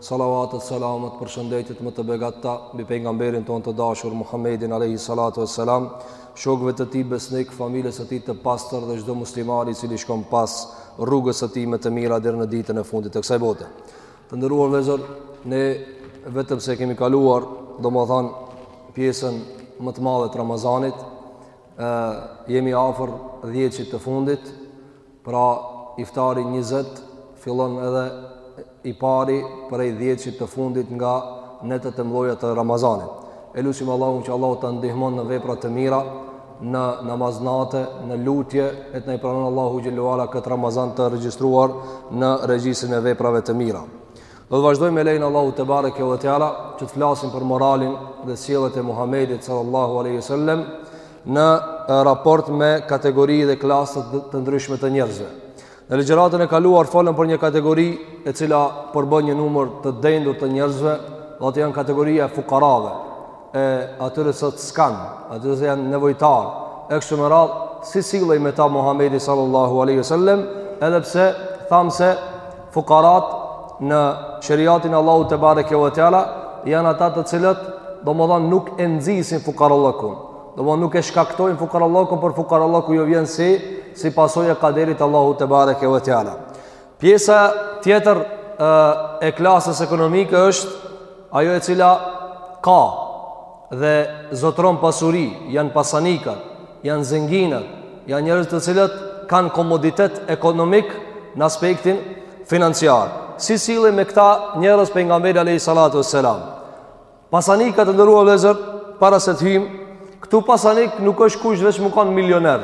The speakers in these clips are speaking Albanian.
Salavatet, selamet, përshëndetjet më të begatta mbi pejgamberin tonë të dashur Muhammedin alayhi salatu wassalam, shokëve të tij besnik, familjes së tij të pastër dhe çdo muslimani i cili shkon pas rrugës së tij me të mira deri në ditën e fundit të kësaj bote. Të nderuar vëllezër, ne vetëm se e kemi kaluar, domethënë pjesën më të madhe të Ramazanit, ë jemi afër 10 të fundit, Pra, iftari njëzet fillon edhe i pari prej dhjetshit të fundit nga netët e mëdhaja të Ramazanit. E lusim Allahun që Allahu t'na ndihmon në vepra të mira, në namaz nate, në lutje, e të na e pranon Allahu Xhel-le ue ala këtë Ramazan të regjistruar në regjistrin e veprave të mira. Do të vazhdojmë me lejen e Allahut tebareke ve teala që të flasim për moralin dhe sjelljet e Muhammedit sallallahu aleyhi sallem në raport me kategori dhe klasë të ndryshme të njerëzve. Në ligjëratën e kaluar folëm për një kategori e cila përbën një numër të dendur të njerëzve dhe ata janë kategoria e fukarave. e atyre që s'kanë, atyre që janë nevojtarë, e kështu me radhë, si sillej me ta Muhammedi sallallahu aleyhi sallem, edhe pse thamë se fukarat në sheriatin e Allahut tebareke ve teala, janë ata të cilët, domethanë nuk e nxisin fukarallëkun, domethanë nuk e shkaktojnë fukarallëkun, por fukarallëku ju vjen si, si pasojë e kaderit Allahut tebareke ve teala. Pjesa tjetër e klasës ekonomike është ajo e cila ka dhe zotëron pasuri, janë pasanikat, janë zenginat, janë njerëz të cilët kanë komoditet ekonomik në aspektin financiar. Si sillej me këta njerëz pejgamberi a.s. Pasanikat, të nderuar vëllezër, para se të hym, këtu pasanik nuk është kush veç me kanë milioner.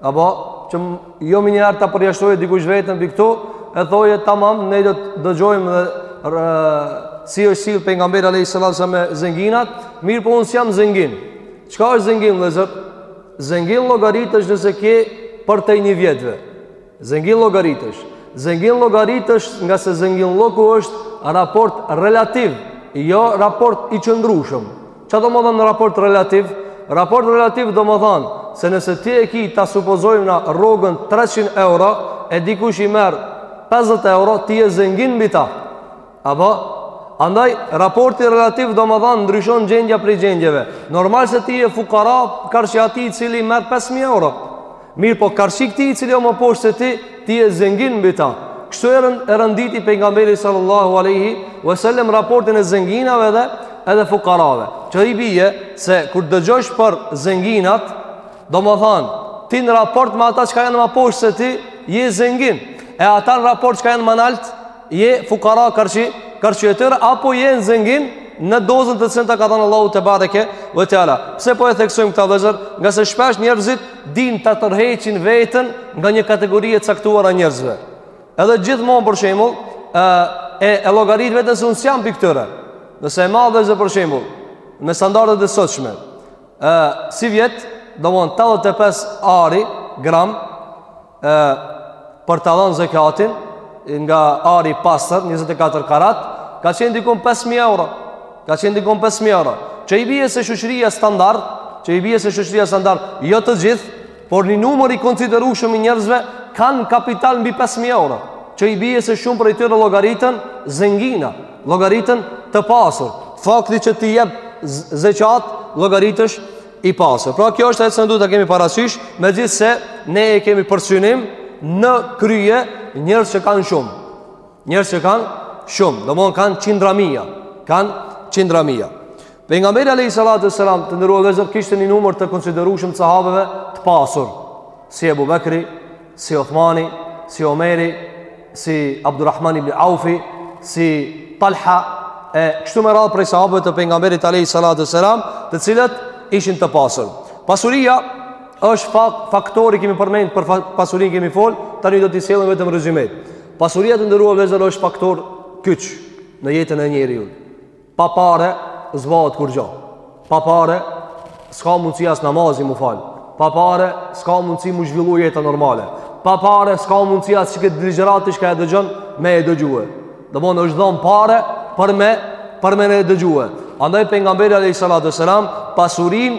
Apo, që jo menjëherë ta përjashtojë dikush vetën prej këtu, e thojë tamam, ne do të dëgjojmë dhe si është sjellë pejgamberi alayhi salatu wassalam me zenginat, mirëpo unë s'jam zengin. Çka është zengin, vëllezër? Zengin llogaritesh nëse ke përtej nevojave. Zengin llogaritësh. Zengin llogaritesh ngase zenginllëku është raport relativ, jo raport i qëndrueshëm. Ça domethënë raport relativ? Raport relativ domethënë se nëse ti e ki ta supozojmë ne rrogën 300 euro, e dikush i merr 50 euro, ti je zengin mbi ta. Apo, andaj, raporti relativ domethënë ndryshon gjendja prej gjendjeve. Normal se ti je fukara karshi atij i cili merr 5.000 euro. Mirëpo karshi këtij i cili o ma poshtë se ti, ti je zengin mbi ta. Kështu e, rend, e renditi pejgamberi sallallahu aleyhi vësallem raportin e zenginave edhe fukarave. Që i bije se kur dëgjosh për zenginat, domethanë, ti në raport me ata çka janë ma poshtë se ti, je zengin. E ata në raport çka janë ma naltë, Je fukara karshi, karshi atyre, apo je një zengin në dozën të cilën ta ka dhënë Allahu tebareke ve teala. Pse po e theksojmë këtë vëllezër? Ngase shpesh njerëzit din ta tërheqin veten nga një kategori e caktuar e njerëzve. Edhe gjithmonë për shembull, ë e, e llogarit veten se unë s'jam prej këtyre. Nëse e ma vëllezër për shembull, me standardet e sotshme, ë sivjet, domethënë 85 ari gram, e, për ta dhënë zekatin nga ari pastër, 24 karat, ka qenë dikun 5.000 euro. Ka qenë dikun 5.000 euro. Që i bje se shoqëria standard, që i bje se shoqëria standard, jo të gjithë, por një numër i konsiderueshëm i njerëzve, kanë kapital mbi 5.000 euro. Që i bje se shumë prej tyre llogariten zengina, llogariten të pasur. Fakti që ti jep zekat, llogaritesh i pasur. Pra kjo është ajo që ne duhet ta kemi parasysh, megjithëse ne e kemi për synim në krye njerëz që kanë shumë. Njerëz që kanë shumë, domethënë kanë qindra mija. Kanë qindra mija. Pejgamberi alejhi salatu selam të nderuar vëllezër kishte një numër të konsiderueshëm të sahabëve të pasur. Si Ebu Bekri, si Uthmani, si Omeri, si Abdurrahman ibn Aufi, si Talha, e kështu me radhë prej sahabëve të pejgamberit alejhi salatu selam, të cilët ishin të pasur. Pasuria është fak, faktor, i kemi përmend për pasurinë kemi fol, tani do t'i sjellim vetëm rezymet. Pasuria të nderuar vëllezër është faktor kyç në jetën e njeriut. Pa pare, s'bahet kurgjo. Pa pare, s'ka mundësi as namazi mu fal. Pa pare, s'ka mundësi mu zhvillu jeta normale. Pa pare, s'ka mundësi as qe këtë ligjëratë shka e dëgjon me e dëgjue. Domethënë është dhonë pare për me, për me e dëgjue. Andaj Pejgamberi a.s. pasurin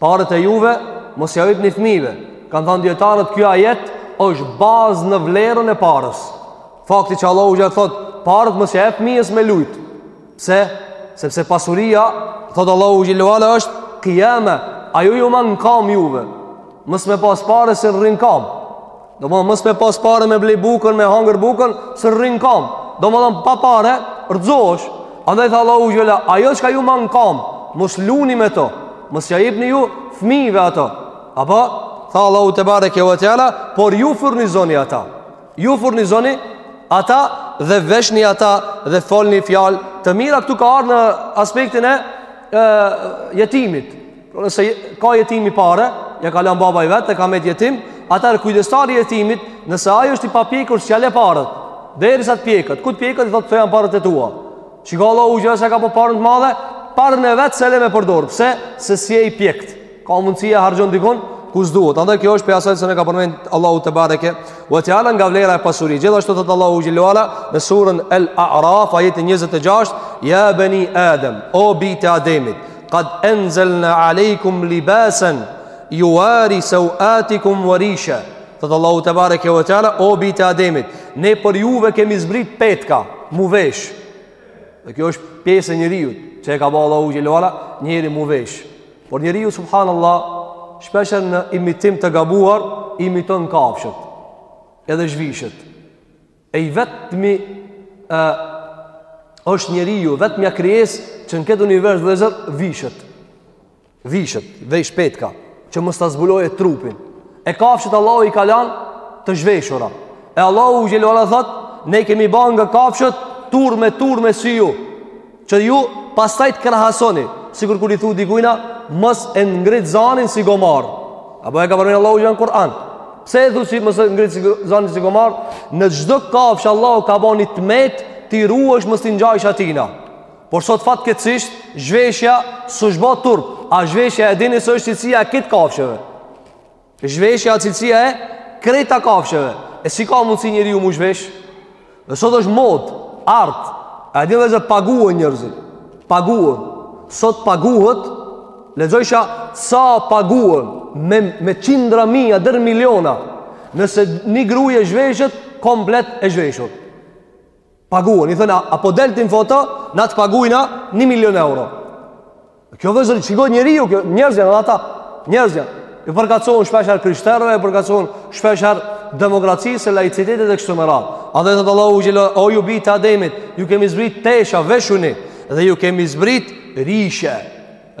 Paret e juve, mos ja jepni fëmijëve. Kanë thënë dijetarët ky ajet është bazë në vlerën e pares. Fakti që Allahu xhele thot, paret mos ja jep fëmijës me lujt. Pse? Sepse pasuria, thot Allahu xhele ve ala është kijame, ajo ju man kam juve. Mos me pas pare s'rrin kam. Domethënë mos me pas pare me blej bukën, me hangër bukën, s'rrin kam. Domethënë pa pare, rrëzohesh. Andaj tha Allahu xhele, ajo çka ju man kam, mos luni me to. Mos ja jepni ju fmive ato. Apo, tha Allahu tebareke ve teala, por ju furnizoni ata. Ju furnizoni ata dhe veshni ata dhe folni fjalë të mira. Këtu ka ardh në aspektin e, e jetimit. Nëse ka jetimi pare, ja ka lanë baba i vet, e ka met jetim, atëherë kujdestari i jetimit, nëse ai është i papjekur, s'ja le paret, derisa t'pjeket, kur të pjeket, thotë të janë paret e tua. Shiko Allahu xhelala sa e ka bo paren të madhe, paren e vet s'e le me përdor, pse se s'je i pjekët, ka mundësi e harxhon dikun, ku s'duhet. Andaj kjo është prej asaj se ne ka përmend Allahu te bareke ve teala nga vlera e pasurisë. Gjithashtu thot Allahu xhelala në surën El A'raf ajeti 26, ya bani Adam, o bijt e Ademit, Qad anzalna alejkum libasan yuwari sawatikum wa risha. Thot Allahu te bareke ve teala o bijt e Ademit, ne për juve kemi zbrit petka, mu vesh. Dhe kjo është pjesë e njeriut, që e ka ba Allahu xhele ve ala, njeri mu vesh. Por njeriu subhanallahu shpesh në imitim të gabuar imiton kafshët edhe zhvishet. E i vetmi është njeriu, e vetmja krijesë që në këtë univers vllezër vishet. Vishet, vesh petka, që mos ta zbuloje trupin. E kafshët Allahu i ka lan të zhveshura. E Allahu xhele ve ala thot, ne i kemi ban nga kafshët turme turme si ju. Që ju pastaj të krahasoni, sikur kur i thu dikujna, mos e ngrit zanin si gomar. Apo e ka përmendur Allahu në Kur'an. Pse e thu si mos e ngrit zanin si gomar? Në çdo kafsh Allahu ka bo ni të met t'i ruhesh mos t'i ngjajsh atina. Por sot fatkeqësisht zhveshja s'është bo turp, a zhveshja e dini se është cilësia e krejt kafshëve. Zhveshja a cilësia e krejta kafshëve. E si ka mundësi njeriu mu zhvesh? Dhe sot është modë, art, edhe vllezër paguhen njerëzit. Paguhen. Sot paguhet, lexojsha sa paguhen me, me qindra mija, deri miliona. Nëse një gruje zhveshet, komplet e zhveshur. Paguhen, i thonë, a po del ti n'foto, na të pagujna 1 milion euro. Kjo vllezër, shiko njeriu, njerëz janë, ata, njerëz janë. I përkatsohen shpeshherë krishterëve, i përkatsohen shpeshherë demokracisë, laicitetit e kështu me radhë. A dhe thot Allahu xhele, o ju bijt e Ademit, ju kemi zbrit tesha, veshuni, dhe ju kemi zbrit rishe.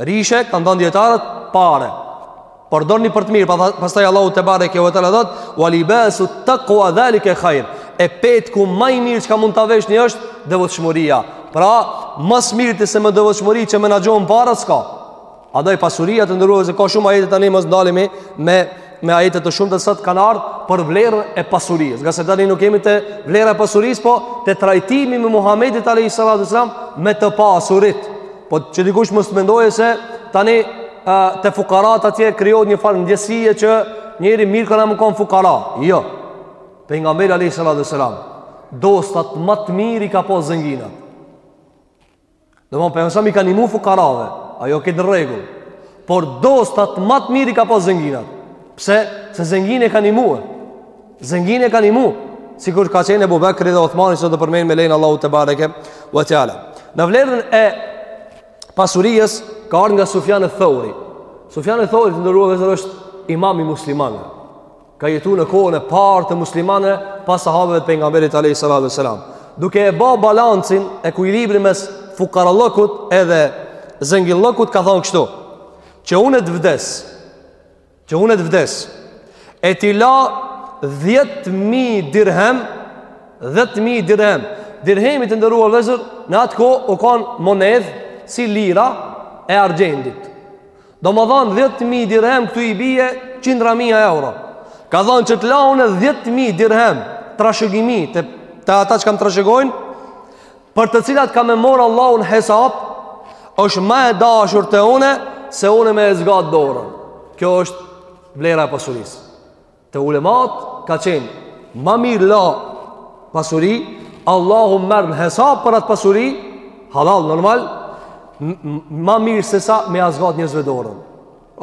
Rishe, kanë thënë dijetarët, pare. Përdorni për të mirë, pastaj Allahu te bareke ve teala thot, wa libasu taqwa dhalika khajr. E petku ma i mirë çka mund ta veshni është devotshmëria. Pra, ma s'miri se me devotshmëri që menaxhon para, s'ka. Andaj pasuria të nderuar, se ka shumë ajete tani mos ndalemi me, me ajete të shumta sa kanë ardhë për vlerën e pasurisë. Ngase tani nuk jemi te vlera e pasurisë, po te trajtimi me Muhammedit a.s. me të pasurit. Po që dikush mos t'mendojë se tani te fukarat atje krijohet një farë ndjesie që njeri mirë kanka me kon fukara. Jo. Pejgamberi alayhi salatu wasalam dostat ma të mirë i ka pas zënginat. Domethon pejgamberi alayhi salam i ka nimu fukarave. Ajo ke në rregull. Por dostat ma të mirë i ka pas zënginat. Pse? Se zënginët e kanë nimue. Zenginët e kanë nimu, sikur ka qenë Ebu Bekri dhe Othmani siç do të përmendmi me lejen e Allahut tebareke ve teala. Në vlerën e pasurisë ka ardhë nga Sufjan eth-Theuri. Sufjan eth-Theuri të nderuar vëllezër është imam i muslimanëve. Ka jetu në kohën e parë të muslimanëve pas sahabëve të pejgamberit Alejhi Salatu Selam. Duke e ba balancin ekuilibrin mes fukarallëkut edhe zenginllëkut ka thanë kështu. Që unë e të vdes Që unë të vdes E t'i la 10.000 dirhem 10.000 dirhem Dirhemi të nderuar vëllezër Në atë kohë u kan monedhë Si lira e argjendit Domethanë 10.000 dirhem Këtu i bije 100.000 euro Ka thanë që të la unë 10.000 dirhem Trashëgimi te, te ata që ka m'trashëgojnë për të cilat ka me marrë Allahu n'hesap, është ma e dashur te unë, se unë me e zgatë dorën. Kjo është vlera e pasurisë. Te ulemat ka qenë ma mirë la pasuri, Allahu m'merr në hesap për atë pasuri, hallall, normal, ma mirë se sa me ia zgatë njerëzve dorën.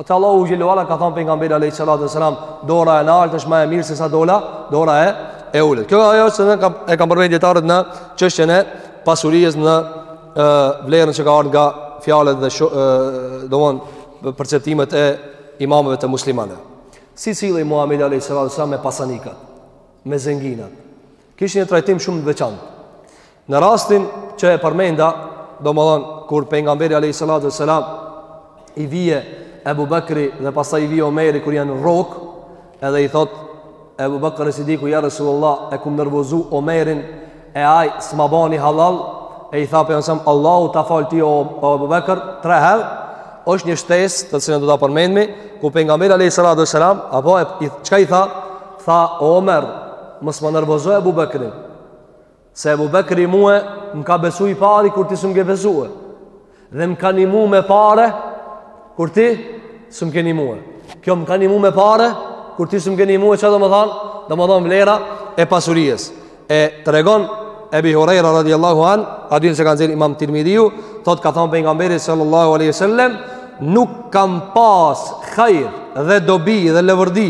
Te Allahu xhel-le ue ala ka thanë pejgamberi alejhi salatu ue selam Dora e naltë është ma e mirë se sa dola Dora e e ulët Kjo ajo se çka e kanë përmend dijetarët në çështjen e pasurisë në e, vlerën që ka ardhë nga fjalët dhe shu, e, domethanë perceptimet e imamëve të muslimanëve Si sillej Muhammedi a.s. me pasanikat, me zenginat Kishte një trajtim shumë të veçantë. Në rastin që e përmenda, domethënë kur pejgamberi alayhi salatu selam i vije Abu Bakri dhe pastaj i vije Omeri kur janë rrokë, edhe i thotë Abu Bakri Sidiku ja Resulullah e kum nervozu Omerin e ai s'ma bani hallall e i tha pejgamberi alayhi selam Allahu ta falë ty o, o Abu Bakr tre herë është një shtesë të cilën do ta përmendmi kur pejgamberi a.s. apo e, çka i tha Tha, O Omer, mos ma nervozo Ebu Bekrin, se Ebu Bekri mue më ka besu i pari kur ti s'më ke besue, dhe më ka nimu me pare kur ti s'më ke nimue. Kjo më ka nimu me pare kur ti s'më ke nimue, ça domethanë, domethanë vlera e pasurisë. E tregon, Ebu Hurejra radiallahu anhu, hadithin e ka nxjerrë imam Tirmidhiu, thotë ka thanë pejgamberi sallallahu aleyhi sallem, nuk kam pas hajr dhe dobi dhe leverdi,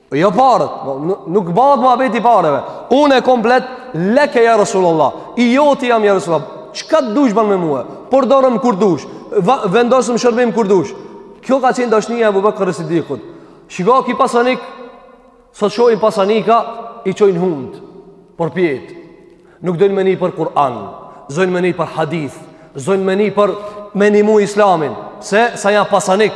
Jo paret, po, nuk bahet muhabeti i pareve. Unë e komplet, leke ja Rasulullah, i joti jam ja Rasulullah. Çka të dush ban me mue. Përdorëm kur dush, vendosëm shërbim kur dush. Kjo ka qenë dashnija e Abu Bakr as-Siddiqut. Shiko ky pasanik, sot shohim pasanika, i çojnë hundët përpjetë. Nuk dojnë me ni për Kur'an, s'dojnë me ni për hadith, s'dojnë me ni për me nimu islamin. Pse, se janë pasanik,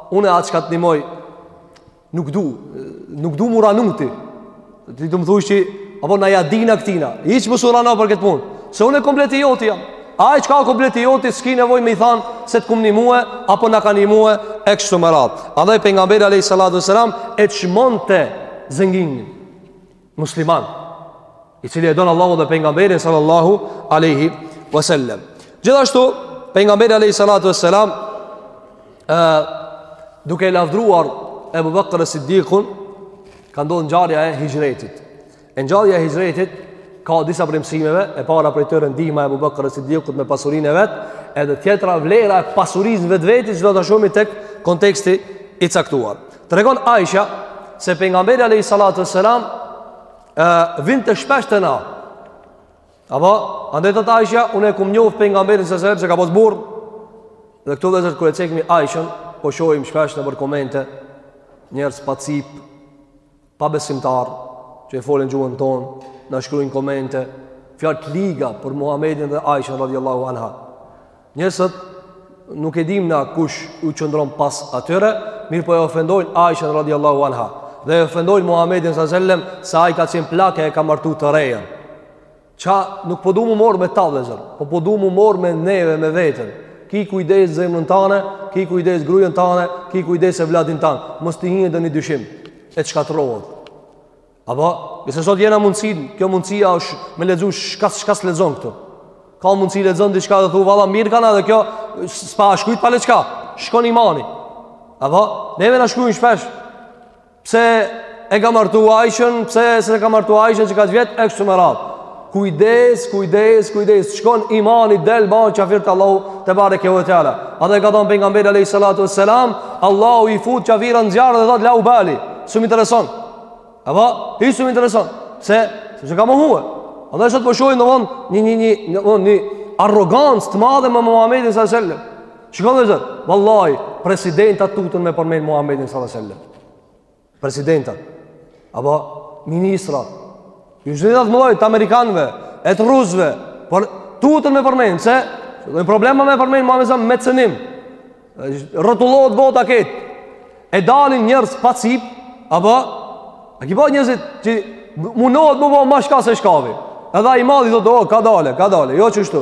Unë atë çka të ndihmoj nuk du, nuk du m'u ranu ti. Ti do më thuaj që apo na ja dina këtina. Hiç mos u rano për këtë punë. Se unë komplet i joti jam. Ai çka o komplet i joti, s'ki nevoj me i thanë se të kum nimue, apo na ka nimue, e kështu me radhë. Edhe pejgamberi a.s. e çmonte zenginin. musliman i cili e don Allahu dhe pejgamberin sallallahu alaihi wasallam. Gjithashtu pejgamberi alaihi salatu wassalam duke e lavdëruar Abu Bakr as-Siddiqun ka ndodh ngjarja e hijretit. E ngjarja e hijretit ka disa prej mësimeve, e para prej tyre ndihma e Abu Bakr as-Siddiqut me pasurinë e vet, edhe tjetra vlera e pasurisë vetvete që do ta shohim tek konteksti i caktuar. Tregon Aisha se pejgamberi alayhi salatu selam vinte shpesh te na. Apo andaj thotë Aisha unë e kum njoh pejgamberin se e ka pas burrë. Dhe këtu vllezër kur e cekmi Aishën, po shohim shpesh nëpër komente njerëz pa cipë, Pabesimtarë që e folin gjuhën tonë, na shkruajnë komente, fjalë të liga për Muhamedin dhe Aishën radhiyallahu anha. Njerëzit nuk e dimë na kush u qëndron pas atyre, mirëpo e ofendojnë Aishën radhiyallahu anha dhe e ofendojnë Muhamedin sallallahu alaihi wasallam se ai ka qenë plak, e ka martu të rejën. Qa nuk po du mu mor me ta vllezër Po po du mu mor me neve me veten Ki kujdes zemrën tane Ki kujdes grujën tane Ki kujdes evladin tane Mos të hin ndonjë dyshim E shkatrrohet Apo, nëse sot jena mundësin Kjo mundësia është me lexu Çka s', çka s'lexon këtu Ka mundësi lexon diçka dhe thu Valla mirë kanka edhe kjo Spa shkujt pale çka Shkon imani Apo, neve na shkrujnë shpesh Pse e ka martu Aishën, pse s'e ka martu Aishën qe kaq vjet, e kështu me radhë. Kujdes, kujdes, kujdes, shkon imani del ban qafir te Allahu tebareke ue teala. Edhe ka thonë pejgamberi alejhi salatu ue selam, Allahu i fut qafirat në zjarr dhe thotë la ubali, s'um intereson. A po, hiç s'um intereson, pse, se ka mohue. Edhe sot po shohim po në vonë një, një, një, një, një, një arrogancë të madhe me Muhammedin sallallahu Shikon vëllazër, vallahi presidentat tuten me përmend Muhamedin sallallahu alaihi wasallam. Presidentat apo ministrat ju zërat më të amerikanëve, e të rusëve, por tuten me përmend se dojnë problema me përmend Muhamedin sallallahu me cënim. Rrotullohet bota krejt. E dalin njerëz pa cipë, apo a ki pa njerëzit që mundohet m'u bo ma shka se shkavi. Edhe ai i madhi i thotë kadale, kadale, jo qështu.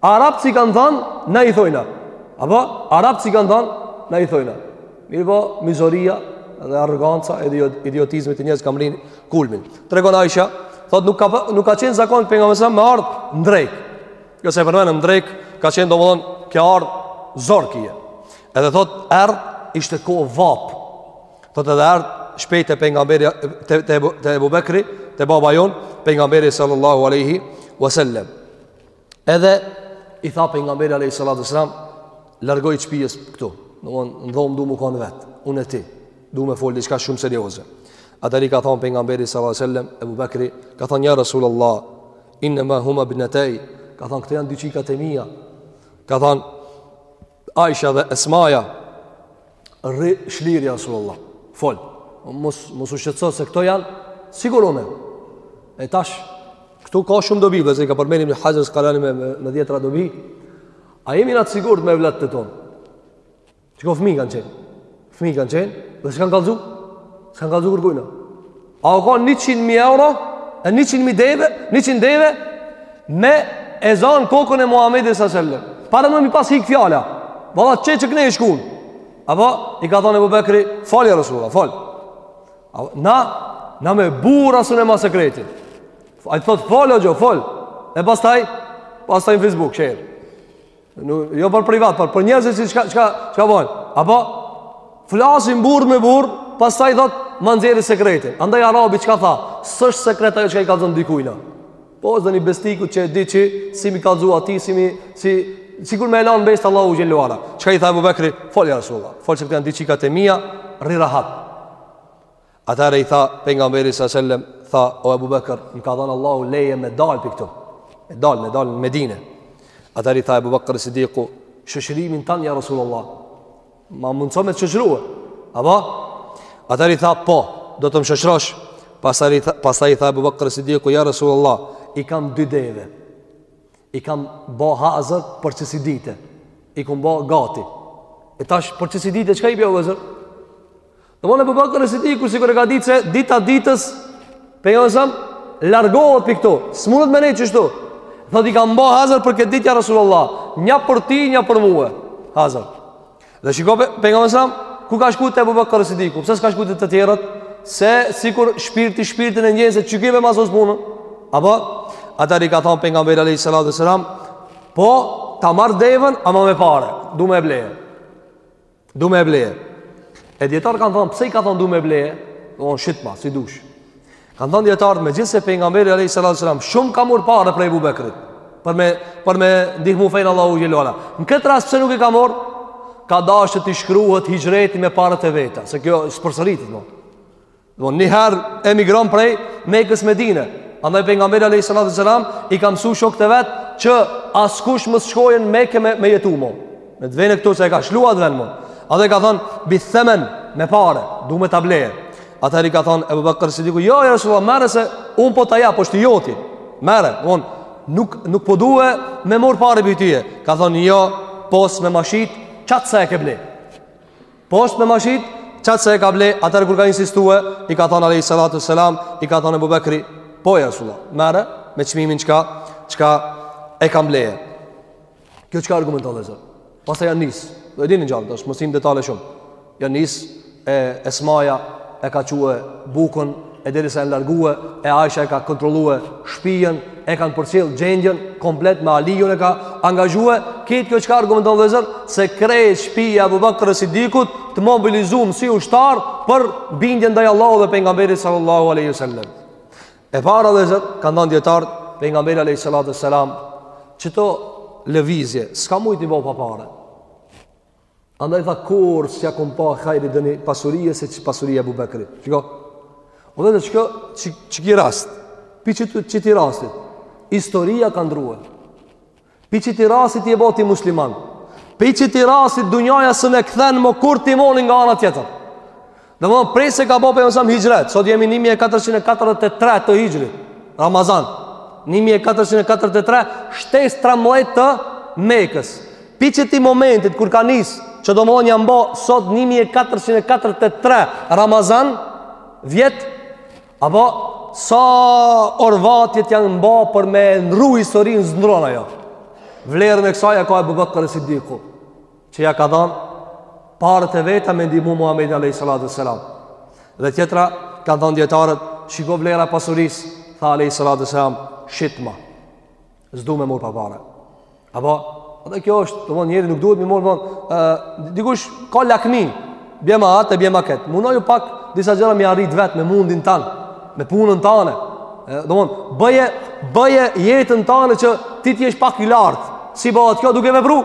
Arabt s'i kanë thënë, na i thojna. Apo arabt s'i kanë thënë, na i thojna. Mirëpo, mizoria dhe arroganca e idiotizmit te njerëz ka mrri kulmin. Tregon Aisha, thotë nuk ka nuk ka qenë zakon pejgamberi sa me ardh n'drekë. Jo se përmendëm n'drekë ka qenë domethënë ka ardh zor kije. Edhe thotë erdh ishte kohë vapë. Thotë edhe erdh shpejt pejgamberi te te te Abu Bekri, te baba jon, pejgamberi sallallahu alaihi wasallam. Edhe i tha pejgamberi alaihi salatu wasallam, largoji të shpijës këtu, domethënë, në dhomë du m'u konë vetë, unë e ti, du me fol diçka shumë serioze. Atëherë i ka thonë pejgamberit sallallahu alaihi wasallam, Abu Bekri, ka thonë ja Rasulallah, innema huma bintej, ka thonë këto janë dy çikat e mija, ka thonë, Aisha dhe Esmaja rri shlirë ja Rasulullah. Fol. Mos mos u shqetëso se këto janë t'sigurume. E tash këtu ka shumë dobi, pasi i ka përmend Ibn Haxher Askalani me me dhjetra dobi. A jemi na të sigurt me evlatët tonë? Çika, fëmijë kanë qenë. Fëmijë kanë qenë dhe s'kanë kallëzu, s'kanë kallëzu kërkujna. A u ka 100.000 euro, e 100.000 deve, 100 deve, me e zanë kokën e Muhammedit sa sellem. Para më mi pas hikë fjala, valla që që këne i shkun. Apo, i ka thonë Abu Bekri, fol ja Rasulullah, fol. Na, na me burra s'un e ma sekretin. Ai thotë fol hoxhë, fol. E pastaj, pastaj në Facebook, sher. Jo për privat, por, për njerëzit si çka, çka, çka bojnë. Apo, flasin burrë me burrë, pastaj thot, ma nxjerri sekretin. Andaj arabi çka tha, s'është sekret ajo çka i kallzon dikujna. Pos ndonji besnikut që e di që si m'i kallzu atij, si mi, si, sikur me e lanë n'besë t'Allahut xhel-le ve ala. Çka i tha Abu Bekri, fol ja Rasulullah, fol se këto janë dy çika të mija, rri rahat. Atëherë i tha pejgamberi sa selam, tha o Abu Bakr, më ka dhënë Allahu leje me dal prej këtu. Me dal, me dal në Medinë. Atëherë i tha Abu Bakr Siddiku, shoqërimin tan ja Rasulullah. Ma mundso me t'shoqëru. Apo? Atëherë i tha po, do të më shoqërosh. Pastaj i tha, pastaj i tha Abu Bakr Siddiku ja Rasulullah, i kam dy deve. I kam bë hazër për çësi dite. I kam bë gati. E tash për çësi dite çka i bëu vëllazër? Domethënë Ebu Bekër Sidiku sikur e ka ditë se dita ditës, pejgamberi a.s. largohet prej këtu, s'mundet me nejtë qështu. Thot i kam ba hazër për këtë ditë ja Rasulullah, një për ty, një për mue, hazër. Dhe shiko pejgamberi a.s., ku ka shku te Ebu Bekër Sidiku, pse s'ka shku te të tjerët, se sikur shpirti shpirtin e njeh, se qiki me ma sos punën, apo, atherë i ka thonë pejgamberi alejhi salatu ve selam, po, ta marr devën, ama me pare, du me e blejë. Du me e bleje. E dijetarët kanë thonë, pse i ka thonë du me bleje? Thonë shitma, si dush. Kanë thonë dijetarët, megjithëse pejgamberi a.s. shumë ka morë pare prej Ebu Bekrit. Për me, për me ndihmu fejnë Allahut xhele ue ala. Në këtë rast pse nuk i ka morë? Ka dashtë t'i shkruhet hixhreti me paret e veta. Se kjo s'përsëritet mo. Një herë emigron prej Mekës n'Medine. Andaj pejgamberi alayhi salatu selam i ka mësu shokët e vet që askush mos shkojë në Mekë me, me jetu mo. Në të vënë këtu se e ka lshu at vend mo. Edhe ka thon bi themen me pare, du me ta blejë. Atherë i ka thon Abu Bakr Siddiku, jo ja Resulullah, merr se un po ta jap, po është joti. Merr, unë nuk nuk po due me mor pare pi teje. Ka thon jo, pos me ma shit, qat sa e ke blejë. Pos me ma shit, qat sa e ka ble, atherë kur ka insistue, i ka thonë alejhi salatu selam, i ka thonë Ebu Bekri, po ja Rasulullah, merre, me çmimin çka, çka e kam bleje. Kjo çka argumenton vllezër? Pastaj janë nisë, e dini ngjarjen, tash mos hym n'detale shumë. Janë nisë, e Esmaja, e ka çue bukën, e derisa janë largue e Aisha e ka kontrollue shpijen e kanë përcjell gjendjen komplet me Aliun e ka angazhue ketë kjo çka argumenton vllezër se krejt shpija e Abu Bakr Sidikut të mobilizuam si ushtar për bindjen ndaj Allahut dhe pejgamberit sallallahu alaihi wasallam e para vllezër kanë thënë dijetarët pejgamberi alaihi salatu wasalam qëto lëvizje s'ka mujt t'i bo pa pare Andaj tha kurr s'ja kom pa hajrin ndonjë pasurije siç pasurije Ebu Bekrit. Shiko? O dhe dhe që, që, qiki rast, pi qi, qitij rastit, historia ka ndrruar. Pi qitij rastit je ba ti musliman. Pi qitij rastit dunjaja s'un e kthen mo kurr timonin nga ana tjetër. Domethonë prej se ka bo pejgamberi a.s. hixhret Sot jemi 1443 të hixhrit Ramazan 1443 Shtesë 13 të Mekës Pi qitij momentit kur ka nis Që domethonë janë bo Sot 1443 Ramazan Vjet Apo Sa orvatje janë bo Për me ndrru historinë s'ndrron ajo Vlerën e kësaj e ka Ebu Bekër Sidiku që ja ka dhënë paret e veta me ndihmu Muhammedin alayhi salatu selam. Dhe tjetra kanë thënë dijetarët, shiko vlera e pasurisë, tha alayhi salatu selam, shitma. S'du me marr pa pare. Apo, edhe kjo është, domthonë njeri nuk duhet me marr von, ë dikush ka lakmi, bjema atë, bjema kët. Mundohu pak disa gjëra me i arrit vet me mundin tan, me punën tane. Domthonë, bëje bëje jetën tane që ti të jesh pak i lartë. Si bëhet kjo duke vepruar?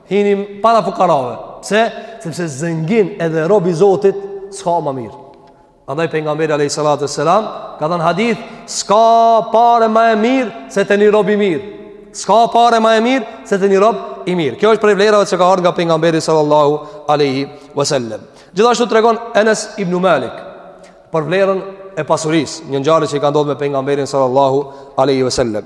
Hinim para fukarave. Pse? Sepse zengin edhe rob i Zotit s'ka më mirë. Andaj pejgamberi alayhi salatu selam ka thënë hadith, s'ka pare më e mirë se te një rob i mirë. S'ka pare më e mirë se te një rob i mirë. Kjo është prej vlerave që ka ardhur nga pejgamberi sallallahu alaihi wasallam. Gjithashtu tregon Enes ibn Malik për vlerën e pasurisë, një ngjarje që i ka ndodhur me pejgamberin sallallahu alaihi wasallam.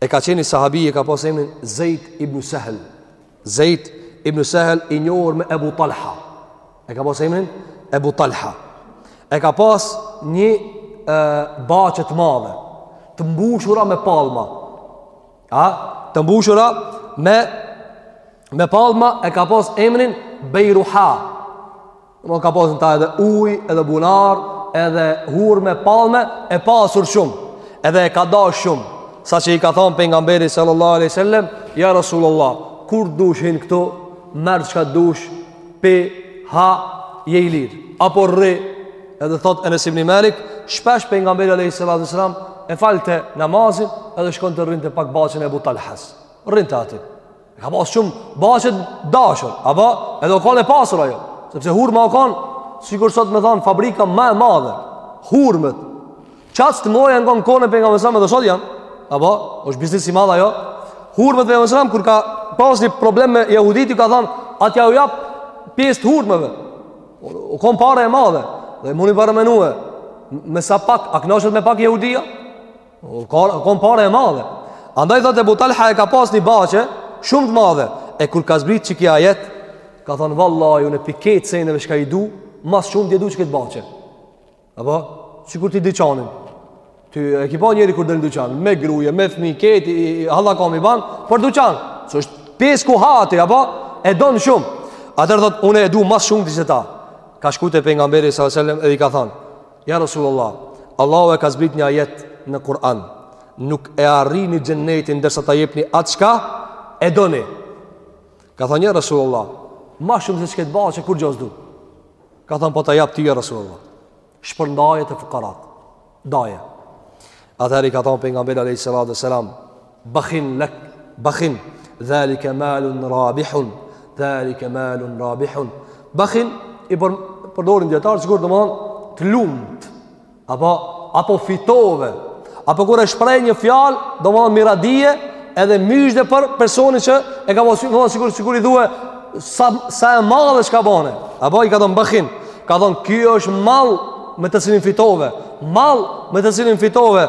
E ka qenë një sahabi e ka pas emrin Zeid ibn Sahel. Zeid ibn Sahel i njohur me Ebu Talha. E ka pas emrin Ebu Talha. E ka pas një e, baçe të madhe, të mbushura me palma. A? Të mbushura me Me palma e ka pas emrin Bejruha E ka pas në ta edhe uj, edhe bunar, edhe hurme, palme E pasur shumë, edhe e ka da shumë Saqë i ka thonë pejgamberit sallallahu aleyhi sallem Ja Rasulullah, kur dush hin këtu, merr çka dush Pi ha je i lirë Apo rri, edhe thot Enes ibn Malik Shpesh pejgamberi aleyhi salatu wasallam E falte namazin edhe shkonte rrinte pak n'baçen e Ebu Talhas Rrinte aty Ka pas shumë baçe t'dashur, apo edhe u kanë e pasur ajo, sepse hurma u kanë sikur sot me thonë fabrika më e madhe. Hurmët. Çaq t'mdha janë kanë kohën e pejgamberit alejhi selam edhe sot janë. Apo, është biznis i madh ajo. Hurmët pejgamberi alejhi selam kur ka pas një problem me jehudit ju ka thon, a t'jau jap pjesë t'hurmeve. U kanë pare e madhe dhe muni paramenu. Me sa pak, a kënaqet me pak jehudia? Kon pare e madhe Andaj thot Ebu Talha e ka pas një baçe Shumë të madhe E kur ka zbrit qiky ajet Ka thonë vallahi unë prej krejt seneve çka i du Ma s'shumti e du qët baçe Apo Sikur ti dyqanin Ti e ki pa njeri kur don dyqan Me gruje, me fmi, krejt i, hallakam i ban Por dyqan Së është pes ku hati Apo E donë shumë Atëherë thot unë e du ma s'shumti qeta Ka shku te pejgamberi sallam Edhe i ka thonë Ja Rasulullah, Allahu e ka zbrit një ajet në Kur'an. Nuk e arrini xhennetin derisa ta jepni atë çka e doni. Ka thënë ja Rasulullah, më shumë se qët baçe kurgjo s'du. Ka thënë po ta jap ty ja Rasulullah. Shpërndaje te fukarat. Daje. Atëherë i ka thënë pejgamberi alayhi salatu wasallam, Bakhin lak, bakhin, dhalike malun rabihun, dhalike malun rabihun. Bakhin, i për, përdorin djetarë, sikur domethonë, të lumët, apo, apo fitove, apo kur e shprej një fjalë, domethonë miradije, edhe myshde për personin që e ka, domethonë sikur sikur i thue sa sa e madhe çka bane. Apo i ka thon bakhin, ka thon ky është mall me të cilin fitove, mall me të cilin fitove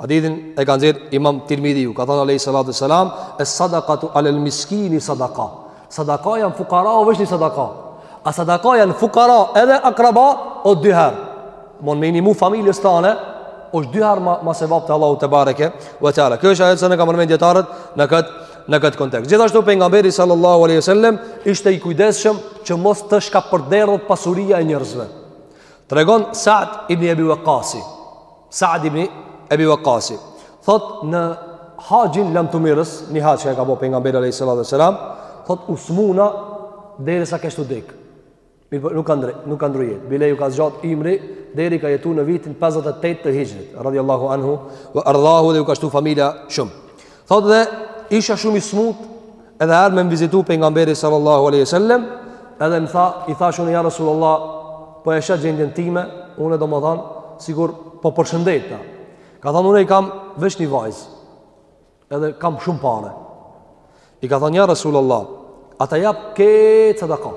Hadithin e ka nxjerr Imam Tirmidhiu, ka thënë alejhi salatu wasallam, "Es-sadaqatu 'ala al-miskini sadaqa." Sadaka ja një fukara o veç ni sadaka. A sadaka ja një fukara edhe akraba o dy herë. Domethon me i nimu familjes tane, është dy herë ma sevap te Allahu tebareke ve teala. Kjo është ajo që e kan përmendë dijetarët në kët në kët kontekst. Gjithashtu pejgamberi sallallahu alaihi wasallam ishte i kujdesshëm që mos të shkapërderdhet pasuria e njerëzve. Tregon Sa'd ibn Abi Waqqas. Sa'd ibn Abi Waqqas thot në haxhin Lamtumirës, një haxh që e ka bo pejgamberi alayhi salatu wasallam, thot u smuna derisa kesh tu dek. Mirëpo, nuk ka ndrru, nuk ka ndrru jetë. Bile ju ka zgjat ymri deri ka jetu në vitin 58 të Hijrit, radhiyallahu anhu, wa ardhahu dhe ju ka shtu familja shumë. Thot dhe isha shumë i smut edhe erdh me më vizitu pejgamberi sallallahu aleyhi sallem edhe më tha, i thash una ja Rasulullah po e sheh gjendjen time unë domethanë sikur po përshëndetet ka thanë unë i kam veç një vajzë edhe kam shumë pare i ka thanë ja Rasulullah a ta jap këtë sadaka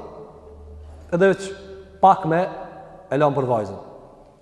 edhe veç pak me e lanë për vajzën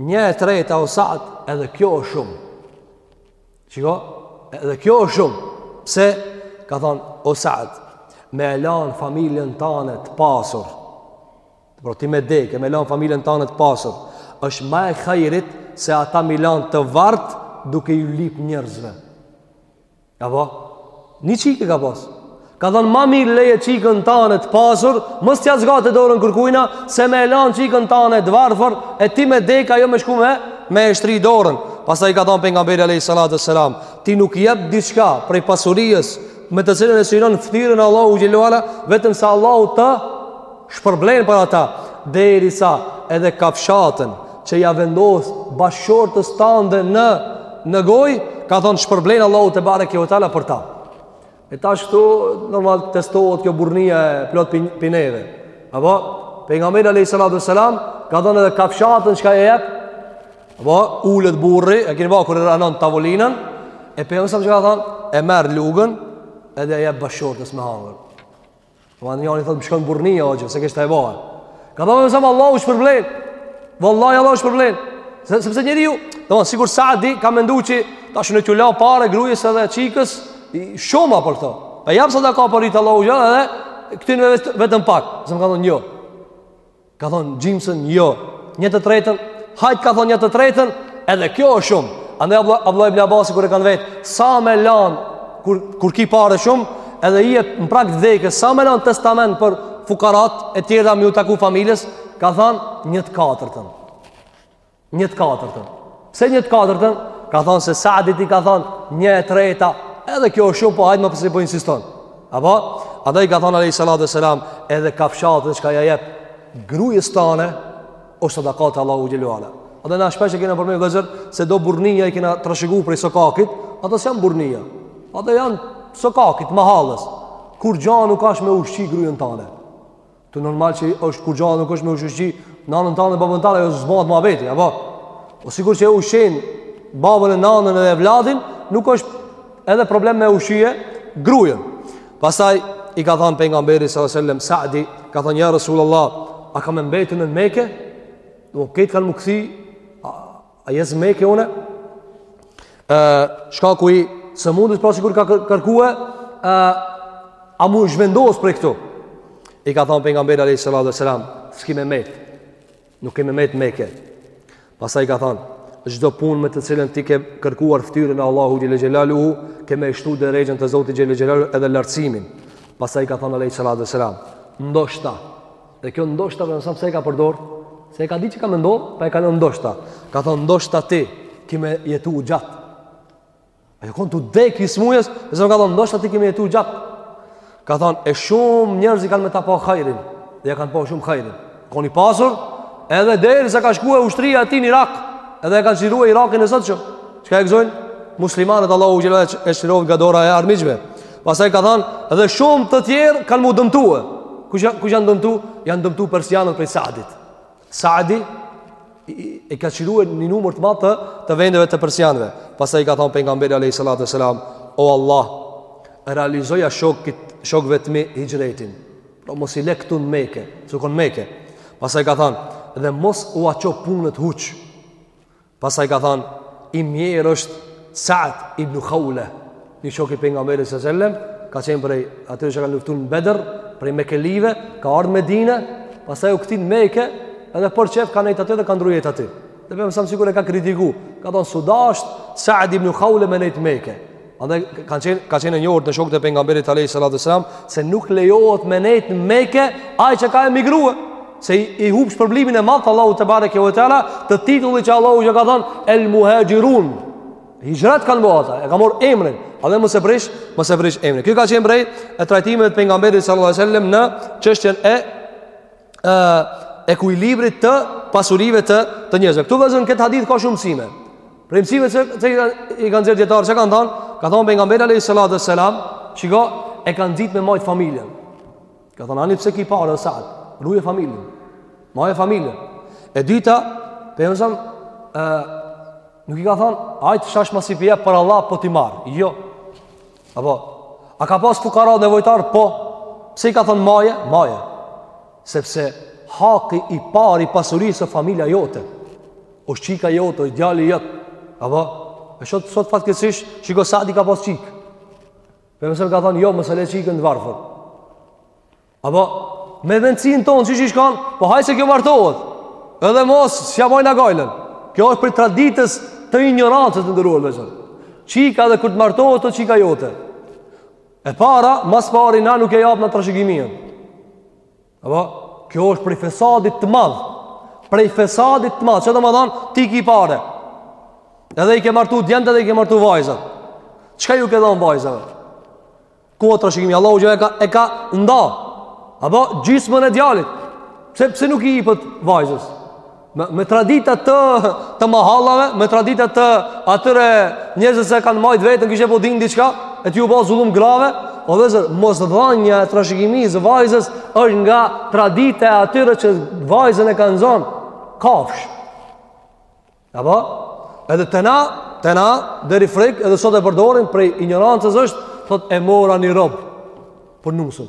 Një e treta o Sad edhe kjo o shumë. Shiko, edhe kjo o shumë. Pse, ka thonë, o Sad, me e lanë familjen tane të pasur. Pra ti me dek e me lanë familjen tane të pasur. është ma e hajrit se ata me i lanë të vartë duke ju lip njerëzve. Apo, një çikë ka pas. Ka thonë, ma mirë leje çikën tane të pasur, mos t'ja zgate dorën kërkujna, se me e lan çikën tane të varfër, e ti me dek ajo me shku me, me e shtri dorën. Pastaj ka thonë pejgamberi alejhi salatu selam, ti nuk jep diçka prej pasurisë, me të cilën e synon ftyrën Allahu xhelle ve ala, vetëm se Allahu të, shpërblen për ata deri sa edhe kafshatën që ja vendos bashkëshortës tande në në gojë, ka thënë shpërblen Allahu tebareke ve teala për ta. E tash këtu normal testohet kjo burrnia e plot pineve. Apo pejgamberi alayhi salatu sallam ka thënë edhe kafshatën çka ja jep. Apo ulet burri, e keni vënë ku rranon tavolinën e pejgamberi a.s. ka thënë e merr lugën edhe ja jep bashkëshortës me hangër. Dhe njani thotë, më shkon burrnia, hoxhë, se kishta e bërë. Ka thonë, a.s., Allahu shpërblen. Vallahi, Allahu shpërblen. Se, sepse njeriu, domethon, sikur Saadi ka mendu që, tash në t'ju la pare, grujës edhe çikës, shumë apo këto. E jap sadaka për hir t'Allahu xhel, edhe këtyne vetëm pak. A.s. ka thonë, jo. Ka thonë gjymsën, jo, një të tretën, hajt ka thonë një të tretën, edhe kjo është shumë. Andaj Abdullah ibn Abasi kur e kanë vetë, sa me lanë, kur, kur ki pare shumë, edhe je në prag të vdekjes, sa me lanë testament për fukarat e tjera me ju taku familjes, ka thonë një të katërtën. Një të katërtën. Pse një të katërtën? Ka thonë se Saadit i ka thonë një e treta, edhe kjo është shumë, po hajt mbasi po insiston. Apo? Andaj i ka thonë a.s. edhe kafshatën çka ja jep grujës tane, o sadaka te Allahu xhelle ue ala. Edhe na shpesh e kena përmen vllezër, se do burrnia i kena trashëgu prej sokakit, ato s'janë burrnia. Ato janë sokakit, mahallës. Kurgja nuk ashtë me ushqy grujën tane. Të normal që është kurgja nuk është me ushqy nanën tane, babën tane, ajo s'bahet me veti, apo. O sikur që ushqen babën e nanën dhe evladin, nuk është edhe problem me ushqye grujën. Pastaj i ka thënë pejgamberi sallallahu alajhi wasallam Sa'di, ka thënë ja Rasulullah, a kam me mbetë në Mekë? Do këta kanë mu kthy A jes Meke une? E, shkaku i sëmundjes, pra sikur ka kërkue, e, a mu zhvendosë prej këtu? I ka thonë pejgamberi a.s. S'ki me metë, nuk ke me metë Meke. Pastaj i ka thonë, çdo punë me të cilën ti ke kërkuar ftyrën e Allahu xhelle xhelaluhu, ke me shtu derexhen te Zoti xhelle xhelaluhu edhe lartësimin. Pastaj i ka thonë a.s. Ndoshta, Dhe kjo ndoshta pejgamberi a.s. e ka përdor Se e ka di që ka me ndodh Po e ka thon ndoshta Ka thonë ndoshta ti Ki me jetu gjatë Ai u konë tu dek prej smujës A.s. ka thonë ndoshta ti ki me jetu u gjatë Ka thonë e shumë njerëz kanë me ta pa hajrin Dhe ja kanë pa shumë hajrin Kon i pasur Edhe derisa ka shkue ushtria e tij në Irak Edhe e kanë çlirue Irakin e sotit që çka e gëzojnë Muslimanët Allahu xhel e çliroftë nga dora e armiqve Pasaj ka than, dhe shumë të tjerë kanë mu dëmtue. Kush janë dëmtu? Janë dëmtu persianët prej Saadit. Saadi e ka qirue një numër të madh të vendeve të persianëve. Pasaj ka than, pejgamberi a.s. O Allah, realizoja shokit, shokve të mi hixhretin. Pra mos i le këtu në Meke, se u konë Meke. Pasaj ka than, dhe mos ua ço punët huq. Pasaj ka than, i mjerë është Sa'd ibn Khawle, një shok i pejgamberit sallallahu alajhi wasallam, ka qenë prej atyre që kanë luftuar në Bedër, prej Mekelive, ka ardhur në Medinë, pastaj u kthy në Mekë, edhe për qejf ka nejt aty dhe ka ndrru jetë aty. Dhe pejgamberi a.s. sikur e ka kritikuar, ka thon s'u dasht Sa'd ibn Khawle me nejt Mekë. Andaj ka qenë ka qenë e njohur te shokët e pejgamberit alejhi salatu ve selam se nuk lejohet me nejt në Mekë ai që ka emigruar, se i, i humb shpërblimin e madh të Allahut tebareke ve teala të titullit që Allahu që ka thonë el muhaxhirun. Hixhret kanë bërë ata, e ka marr emrin, edhe mos e prish, mos e prish emrin. Kjo ka qenë prej trajtimeve të pejgamberit sallallahu alejhi ve selem në çështjen e ë ekuilibrit të pasurive të të njerëzve. Këtu vëllezër në këtë hadith ka shumë mësime. Prej mësimeve që, që i kanë nxjerrë dijetarët, çka kanë thanë, ka thonë pejgamberi alejhi salatu e selam, që e ka nxit me majtë familjen. Ka thonë, ani pse ki pare, dhe Sad, rruje familjen, maje familjen. E dyta, pejgamberi alejhi selam, e, nuk i ka thonë, hajt shash ma si pje, për Allah po t'i marr, jo. Apo, a ka pas fukara dhe nevojtarë, po, pse i ka thonë maje, maje, sepse haki i parë i pasurisë familja jote, Osht çika jote, o djali jot. Apo, e sot, sot fatkeqsisht, shiko Sadi ka pas çikë. Pejgamberi ka thonë, jo, mos e le çikën të varfër. Apo, me mendësinë tonë, që që i shkanë, po hajt se kjo martohet. Edhe mos, s'ja majmë na gajlen. Kjo është prej traditës të injorancës, të nderuar vëllezër. Çika edhe kur të martohet, o çika jote. E para, ma s'pari, na nuk e japim na trashëgimien. Apo, kjo është prej fesadit të madh. Prej fesadit të madh, çka domethonë? Ti ki pare. Edhe i ke martu djemtë dhe i ke martu vajzat. Çka ju ke dhënë vajzave? Ku o trashëgimi Allahu që e ka e ka nda. Apo gjysmën e djalit. Pse pse nuk i ipet vajzës? me, me tradita të të mahallave, me tradita të atyre njerëzve që kanë majtë veten kishe po dinë diçka, e t'ju bo zullum grave, o vëllezër, mosdhanja e trashëgimisë vajzës është nga tradita e atyre që vajzën e kanë zon kafshë. Apo? Edhe te na, te na, deri frik, edhe sot e përdorin prej injorancës është, thot e mora një rob, për nusen.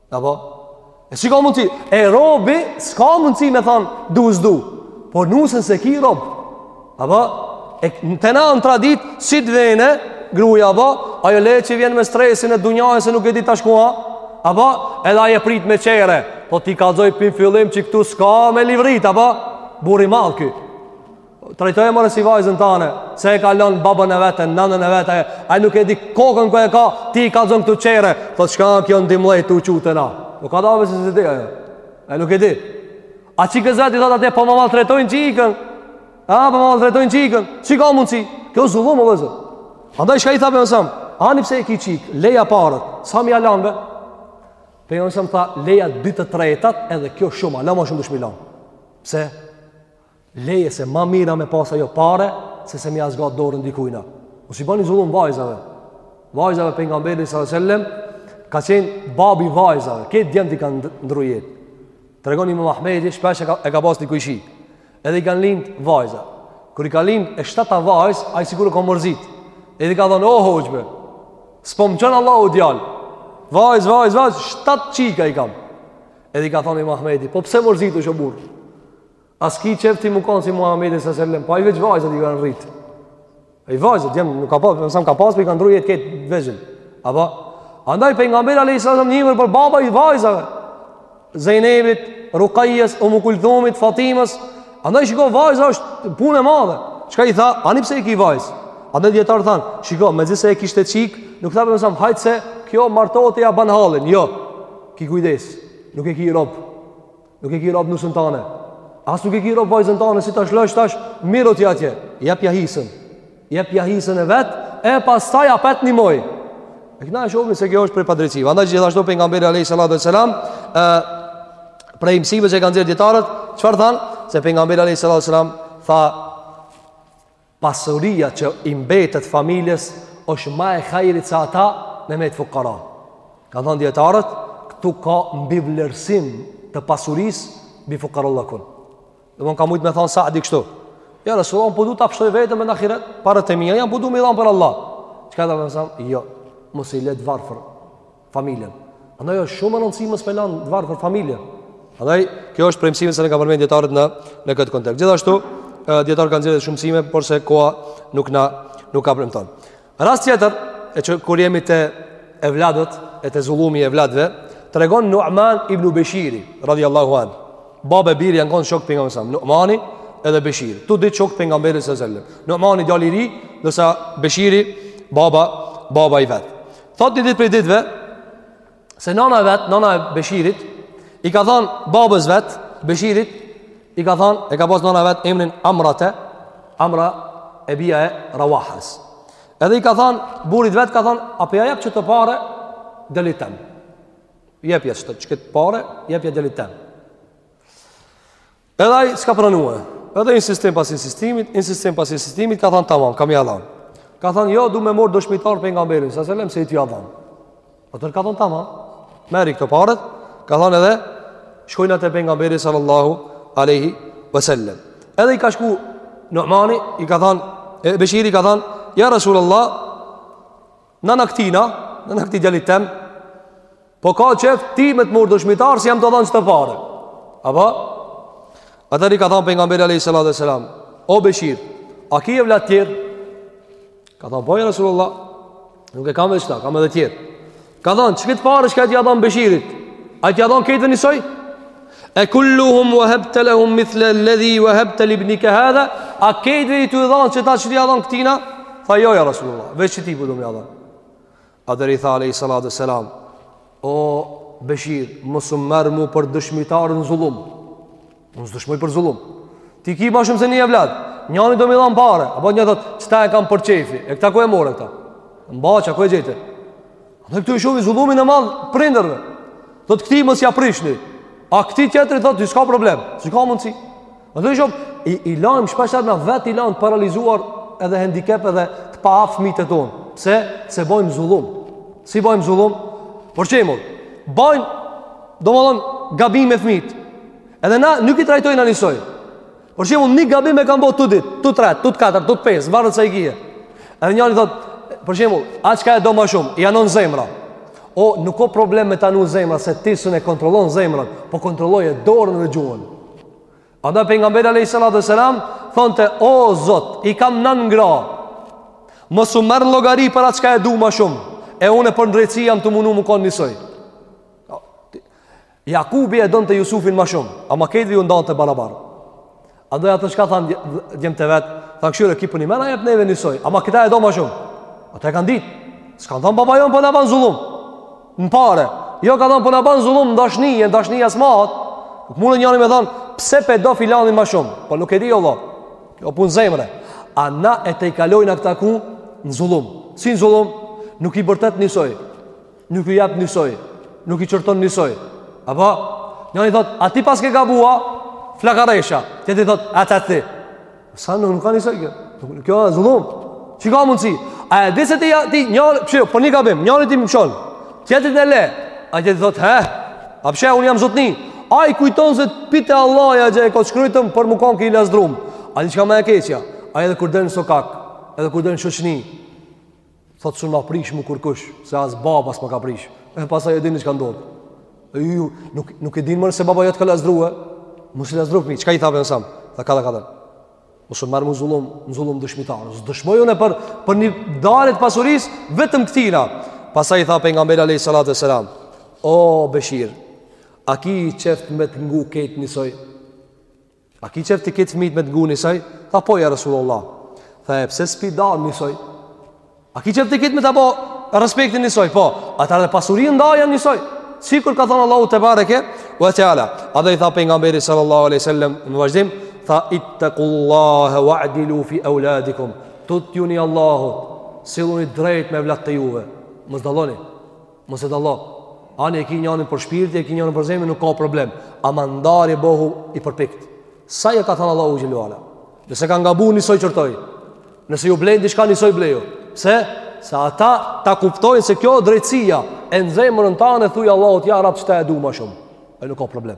Apo? E si ka mundësi? E robi, s'ka mundësi me thonë, du s'du. Por nusen s'e ki rob. Apo? E te na në traditë, si të vjen gruja, apo? Ajo le që vjen me stresin e dunjasë, se nuk e di ta shkua. Apo? Edhe ai e prit me çehre. Po t'i kallxoj prej fillimit që këtu s'ka me livrit, apo? Burri madh ky. Trajtoje mirë si vajzën tane Se e ka lënë babën e vet, nënën e vet A nuk e di kokën ku e ka Ti i kallxon këtu çehre Thot çka në kjo në dimlej të uqu të na Nuk ka dave se s'di ajo A nuk e di A çikës vet i thot atje po ma maltretojnë çikën A po ma maltretojnë çikën Qysh ka mundësi Kjo zullum o vëllezër Andaj çka i tha pejgamberi alejhi selam Ani pse e ki çikë Leja paret Sa me ja lan be Pejgamberi alejhi selam tha Leja dy të tretat Edhe kjo shumë Alama shumë dushmi lam Pse Leje se ma mira me pas ajo pare se se me ia zgat dorën dikujna. Mos i bani zullum vajzave. Vajzave Pejgamberi alejhi selam ka qenë babë i vajzave. Krejt djemtë i kanë ndrru jetë. Tregon imam Ahmedi, shpesh e ka, e ka pas një kojshi. Edhe i kanë lindë vajza. Kur i ka lindë e shtata vajz, ai sikur u ka mërzit. Edhe i ka thonë, o hoxhë be, s'po më çon Allahu djalë. Vajz, vajz, vajz, shtatë çika i kam. Edhe i ka thonë imam Ahmedi, po pse mërzitesh o burrë? A s'ki qef ti me konë si Muhammedi alejhi selam, pa po i veç vajzat i kanë rritë. Ai vajzat, djem, nuk ka pas, domethënë ka pas, por po i kanë ndrru jetë të vegjël. A ba, andaj Pejgamberi alejhi selam njihet për baba i vajzave. Zejnebit, Rukajes, Umu Kulthumit, Fatimes. Andaj shiko, vajza është punë e madhe. Çka i tha, ani pse e ki vajzë? Andaj dijetarët thanë, shiko, megjithse e kishte çikë, nuk tha Pejgamberi selam, hajt se kjo martohet ja ban hallin. Jo, ki kujdesë, nuk e ki rob. Nuk e ki rob nusen tane. As nuk e ki rob vajzën tane si tash lësh tash mirë ti atje. Jepja hisen. Jepja hisen e vet e pastaj apet nimoj. E këna e shofni se kjo është prej padrejtësive. Andaj gjithashtu pejgamberi alayhi salatu wasalam ë prej mësimeve që kanë nxjerrë dijetarët, çfarë thanë? Se pejgamberi alayhi salatu wasalam tha Pasuria që i mbetet familjes është ma e hajrit se ata me metë fukara. Kanë thonë dijetarët, këtu ka mbivlerësim të pasurisë mbi fukarallëkun. Domethënë ka mujtë me thonë Sa'di kështu. Ja Resulullah, po du ta pshtoj veten në ahiret, paret e mia janë, po du me i dhanë për Allah. Çka do me thonë, jo, mos i le të varfër familjen. Andaj është shumë e rëndësishme mos me lënë të varfër familjen. Andaj kjo është prej mësimeve që kanë përmend dijetarët në në këtë kontekst. Gjithashtu dijetarët kanë nxjerrë shumë mësime, por se koha nuk na nuk na premton. Rast tjetër, e që kur jemi te evladët e te zullumi i evladëve, tregon Nu'man ibn Beshiri, radhiyallahu an. Babë e bir janë konë shokë të pejgamberit sa. Nu'mani edhe Beshiri. Të dytë shokë të pejgamberit sa. Nu'mani djali i ri, ndërsa Beshiri baba baba i vet. Thotë një ditë prej ditëve Se nana e vetë, nana e Beshirit I ka thonë babës vetë, Beshirit I ka thonë, e ka pasë nana e vetë Emrin Amrate Amra e bija e Rawahës Edhe i ka thonë, burrit vetë ka thonë A po ja jep qëto pare, djalit tem Jepja qëto, qëto pare, jepja djalit tem Edhe ai s'ka pranu. Edhe insistim pas insistimit, insistim pas insistimit, ka thënë tamam, kam me ia dhënë. Ka thënë, "Jo, du me marrë dëshmitar pejgamberin, sa selam se i ti ia dhënë." Atë po ka thënë tamam. Merri këto paret, ka thënë edhe shkojna te pejgamberi sallallahu alaihi wasallam. Edhe i ka shku Nu'mani, i ka thënë, e Beshiri ka thënë, "Ja Rasulullah, nana e ktina, nana e kti djalit tem, Po ka qef ty me të marrë dëshmitar si jam tu dhanë qëto pare. Apo? Atëherë i ka thanë pejgamberi a.s. O Beshir, a ki evlad tjerë? Ka thanë, po ja Rasulullah, nuk e kam veç qëta, kam edhe tjerë. Ka thanë, qëkëto pare çka je t'ja dhanë Beshirit? A t'ja dhanë kejtve njësoj? E kulluhum wahabta lahum mithla alladhi wahabta libnika hada a kejtve je tu dhan sa ta ç'i dhan ktina tha jo ja rasulullah veç kti po du me dhan Atëherë i tha alej salatu selam, o Beshir, mos më merr mu për dëshmitar në zullum. Unë s'dëshmoj për zullum. Ti ki ma shumë se një evlad. Njanit do me dhan pare, apo një thot, qëta e kam për qefi? E këta ku e more këta? N'bahçe ku e gjete? Andaj këtu e shohim zullumin e madh t'prindërve. Thot këtij mos ja prishni. A këtij tjetrit thot, "Ti s'ka problem, si ka mundsi." Na të shumë, i, i lajmë shpeshherë na vetë i lajmë t'paralizuar edhe hendikep edhe të paaftë fmitë e tonë. Pse? Se bojmë zullum. Si bojmë zullum? Për shembull, bojnë, domethonë, gabime fmitë. Edhe na nuk i trajtojmë na njësoj. Për shembull, një gabim e kanë bo të dytë, të tretë, të katër, të pestë, varet sa i kije. Edhe njanit thotë, për shembull, atë çka e do ma shumë, i anon zemra. O, nuk o problem me t'anu zemra, se ti s'un e kontrollon zemrën, po kontrolloje dorën dhe gjuhën. Andaj pejgamberi alejhi salatu selam Thonte o zot I kam nan gra Mos më merr llogari për atë çka e du ma shumë E une për drejtësi jam tu munu me konë njësoj Jakubi e donte Jusufin ma shumë Ama kejtve ju ndante barabar Andaj ata çka thanë djemtë e vet Thanë këshyre ky për një me na jep neve njësoj Ama këta e do ma shumë Ata e kanë ditë S'kanë thanë baba jonë po na ban zullum Në pare, jo kanë thonë, po na ban zullum, në dashni, e dashnia s'matet, nuk mundet njeri me thonë, pse pe do filanin ma shumë, po nuk e di vallah, o punë zemre, a na e tejkalojmë këta ku, në zullum, si në zullum, nuk i bërtet njësoj, nuk i jep njësoj, nuk i qorton njësoj, apo, njanit thotë, a ti paske gabue, flakaresha, tjetrit thotë, a ta ti, Se nuk nuk ka njësoj kjo. Kjo o zullum. Si ka mundësi? A e di se ti njërit, që jo, për po një gabim, njërit ti mshon. Tjetrin e le. A tjetri thotë, he, a pse, unë jam zotni. Ai kujton se pej te Allahi ja gje e ka t'shkrujtun për me kanë ky i lazdrum. A di çka ma e keqja. Ai edhe kur del në sokak, edhe kur del në shoqni. Thot s'un ma prish mu kurkush, se as baba s'ma ka prish. E pastaj e dini çka ndodh. E ai, nuk, nuk e din more se baba jot të ka lazdrue. Mos i lazdro fmitë, çka i tha pejgamberi a.s.? Tha kadal kadal. Mos më merr mu n'zullum, mu n'zullum dëshmitar. S'dëshmoj une për, për një ndarje t'pasurisë, vetëm këtina. Pastaj i tha pejgamberi alejhi salatu selam. O, Beshir, a ki qef me të ngu kejt njësoj? A ki qef ti krejt fëmijët me të ngu njësoj? Tha po ja Resulullah. Tha e pse s'pi dan njësoj? A ki qef ti krejt me ta bo respektin njësoj? Po, atëherë edhe pasurinë ndaja njësoj. Sikur ka thonë Allahu tebareke ve teala. Edhe i tha pejgamberi sallallahu alaihi wasallam në vazhdim, tha ittaqullaha wa'dilu fi auladikum. Tutjuni Allahut, silluni drejt me evlatët e juve. Mos dalloni. Mos e dallo. Ani e ki njanin për shpirti, e ki njanin për zemër, nuk ka problem. Ama n'ndarje bohu i përpikt. Si e ka thënë Allahu xhele ve ala. Nëse kanë gabu njësoj qortoj. Nëse ju blen diçka njësoj bleju. Se se ata ta kuptojnë se kjo drejtësia e në zemrën tane thuj Allahut ja Rab qeta e du ma shumë. E nuk ka problem.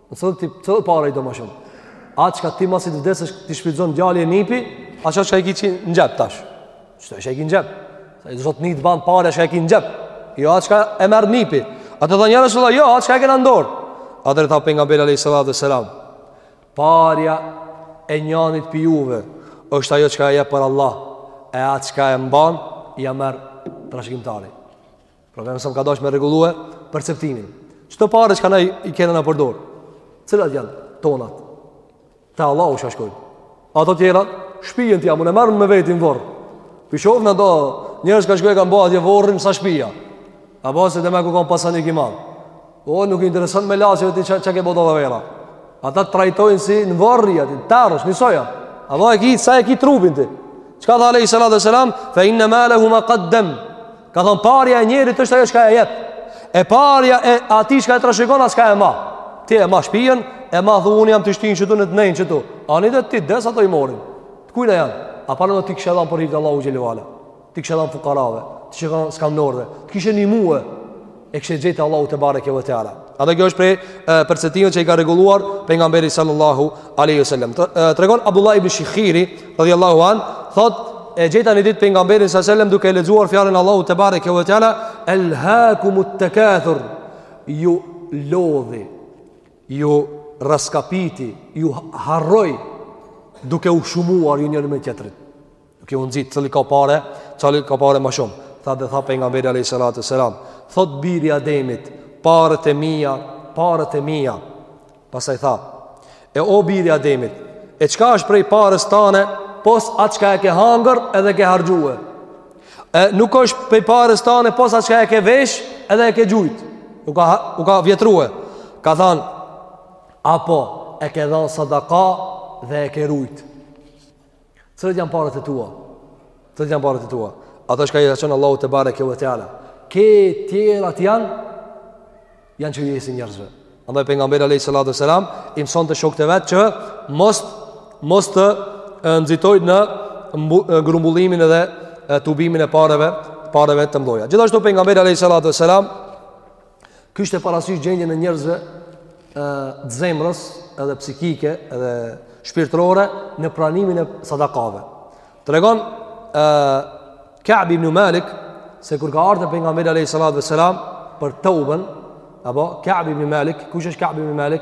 Në të ti të pare i do më shumë. A çka ti masi të vdes t'i shpenzon djali e nipi, a çka e ki qi në xhep tash. Qeto e ki në xhep. Sa i zot një të banë pare a çka e ki në xhep. Jo, a çka e merr nipi. Atëherë ja Resulullah, jo, a çka e kena n'dorë. Atëherë tha pejgamberi alejhi salatu ve selam. Parja e njanit prej juve është ajo çka e jep për Allah. E a çka e mban, ja merr trashkimtari. Problemi është se ka dashur me rregullue perceptimin. Çdo pare çka na i kena na përdor. Cilat janë tonat? Te Allahu çka shkoj. Ato të tjera, shpijën ti a mun e merr me veti n'vorr. Pi shoh na do njerëz ka shkojnë kanë bërë atje vorrin sa shpija. A bën se demek u kanë pasanik i madh. O, nuk i intereson melaqeve ti çka ke bo do vera. Ata të trajtojnë si në vorr, ati, tarësh, njësoj. A do e ki, sa e ki trupin ti. Çka tha alejhi salatu ve selam? Fe inne malehu ma kaddem. Ka thonë, parja e njerit është ajo çka e jep. E parja e ati çka e trashikon, a çka e ma. Ti e ma shpijen, e ma thu unë jam të shtinë qitu në të nejnë qitu. A ni ditë ti des, ato i morin. Të kujna janë. A paret t'i kishe dhanë për hir të Allahut xhele ve ala. ti kishe dhënë fukarave, ti kishe dhënë skamnorëve, ti kishe ndihmuar e kishe gjetë te Allahu tebareke ve teala. Edhe kjo është prej perceptimeve që i ka rregulluar pejgamberi sallallahu alaihi wasallam. Tregon Abdullah ibn Shikhiri radhiyallahu an, thot e gjeta një ditë pejgamberin sallallahu alaihi wasallam duke lexuar fjalën e Allahut tebareke ve teala, "Elhaakumut takathur" ju lodhi, ju raskapiti, ju harroi duke u shumuar ju njëri me tjetrin. Duke u nxit cili ka pare, cili ka pare më shumë. Tha dhe tha pejgamberi alayhi salatu selam, thot biri i Ademit, paret e mia, paret e mia. Pastaj tha, e o biri i Ademit, e çka është prej parës tane, pos atë çka e ke hangër edhe e ke harxhue. E nuk është prej parës tane, pos atë çka e ke vesh edhe e ke gjujt. U ka u ka vjetrue. Ka thënë, apo e ke dhënë sadaka dhe e ke rujt. Cilat janë paret e tua? Cilat janë paret e tua? Ata çka ja çon Allahut tebareke ue teala. Kejt tjerat janë, janë që i jesin njerëzve. Andaj pejgamberi alejhi salatu ue selam, i mësonte shokët e vet që mos, mos të nxitojnë në grumbullimin edhe tubimin e pareve, pareve të mdhaja. Gjithashtu pejgamberi alejhi salatu ue selam, Kishte parasysh gjendjen e njerëzve ë të zemrës, edhe psikike, edhe shpirtërore në pranimin e sadakave. Tregon ë Ka'b ibn Malik se kur ka ardh te pejgamberi alejhi salatu ue selam për teuben, apo Ka'b ibn Malik, kush është Ka'b ibn Malik?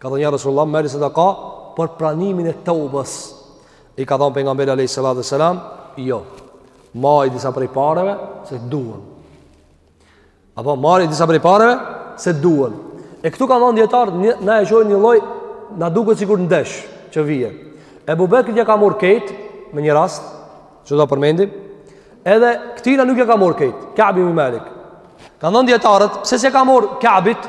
Ka thënë ja Resulullah, merri sadaka për pranimin e teubes. I ka thënë pejgamberi alejhi salatu ue selam: Jo, maj disa prej pareve se të duhen. Apo, maj disa prej pareve se të duhen. E këtu kanë thënë dijetarët, një, na e çojnë një lloj, na duket sikur ndesh që vjen. Ebu Bekrit ja ka morr kejt, me një rast, Që do ta përmendim, edhe këtina nuk ja ka morrë kejt, Ka'b ibn Malik. Kanë thonë dijetarët, pse s'ja ka morrë Ka'bit,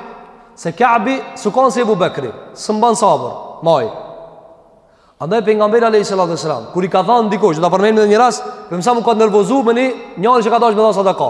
se Ka'bi s'u konë si Ebu Bekri, s'mun ban sabër, maj. Andaj pejgamberi alejhi salatu ue selam, kur i ka thanë dikush, që do ta përmendim edhe një rast, për mësa më ka të nervozu me një njeri që ka dash me dhanë sadaka.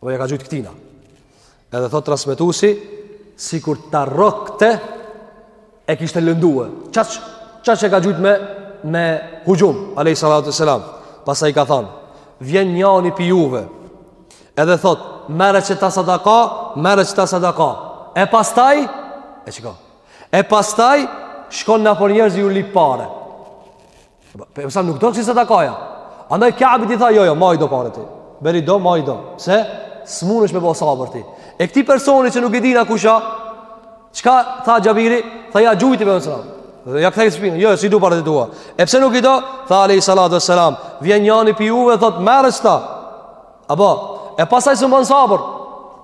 Dhe ja ka gjujtë këtina. Edhe thotë transmetusi, sikur ta rrokte, e kishte lëndue. Qaq, qaq që ka gjujtë me, me huxhum, alejhi salatu ue selam. Pastaj ka thonë, vjen njani pi juve, edhe thotë, merre qeta sadaka, merre qeta sadaka. E pastaj, e çka, e pastaj, shkon nëpër njerëz ju lyp pare. Për sa nuk do kësi sadakaja. Andaj Ka'bit i tha, jo, jo, maj do pare ti. Bjeri do, maj do. Se, s'munesh me bo sabër ti. E këti personi që nuk e dimë na kush â, çka tha Xhabiri, tha ja gjujti për nësëra. Dhe ja kthej shpinën, jo, s'i du paret e tua. E pse nuk i do, tha alejhi salatu ue selam. Vjen njani pi juve, thotë, merre qeta. Apo, e pastaj s'mun ban sabër.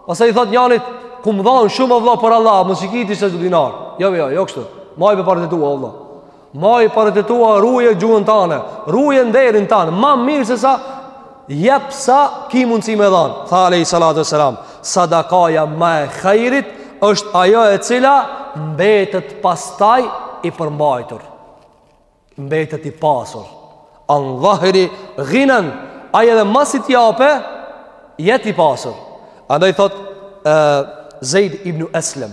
Pastaj i thotë njanit, kom dhanë shumë o vla për Allah, mos i ki ti ca dinarë. Jo, jo, jo, kështu. Maj bre paret e tua, Allah. Maj paret e tua ruje gjuhën tane Ruje nderin tane Ma mirë se sa Jep sa ki mundësi me dhanë Tha alejhi salatu ue selam Sadakaja ma e hajrit është ajo e cila Mbetet pastaj i përmbajtur Mbetet i pasur An dhahri ginen Ai edhe masi t'jape Jet i pasur Andaj thotë uh, Zejd ibn Eslem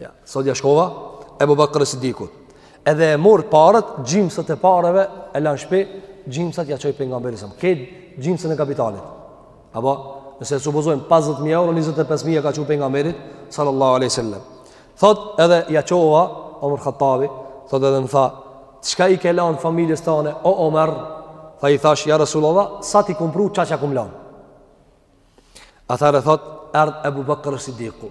Ja, sot ja shkoj Ebu Bakr Sidikut. Edhe e mor paret, gjimsat e pareve e lan n'shpi, gjimsat ja çoi pejgamberit sa. Këtë gjimsën e kapitalit. Apo nëse e supozojmë 50000 euro, 25000 ja ka çu pejgamberit sallallahu alaihi wasallam. Thot edhe ja çova Omer Hatabi, thot edhe më tha, çka i ke lan familjes tane o Omer? Tha i thash ja Rasulullah, sa t'i kum pru qaq kum lan. Atëher thot, erdh Ebu Bakr Sidiku.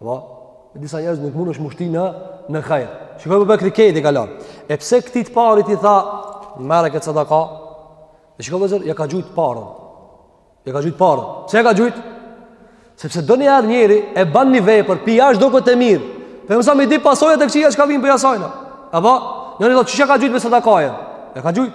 Apo me disa njerëz nuk mundesh m'u shti në në hajr. Shikoj Ebu Bekri krejt i ka lënë. E pse këtij të parit i tha merre këtë sadaka? E shikoj vllezër, ja ka gjujt të parën. Ja ka gjujt të parën. Pse ja ka gjujt? Sepse ndonjëher njeri e ban një vepër, pi jashtë doket e mirë. Por mos me i di pasojat e këqia çka vinë prej asajna. Apo? Njëri thotë qi ja ka gjujt me sadakajen? Ja ka gjujt.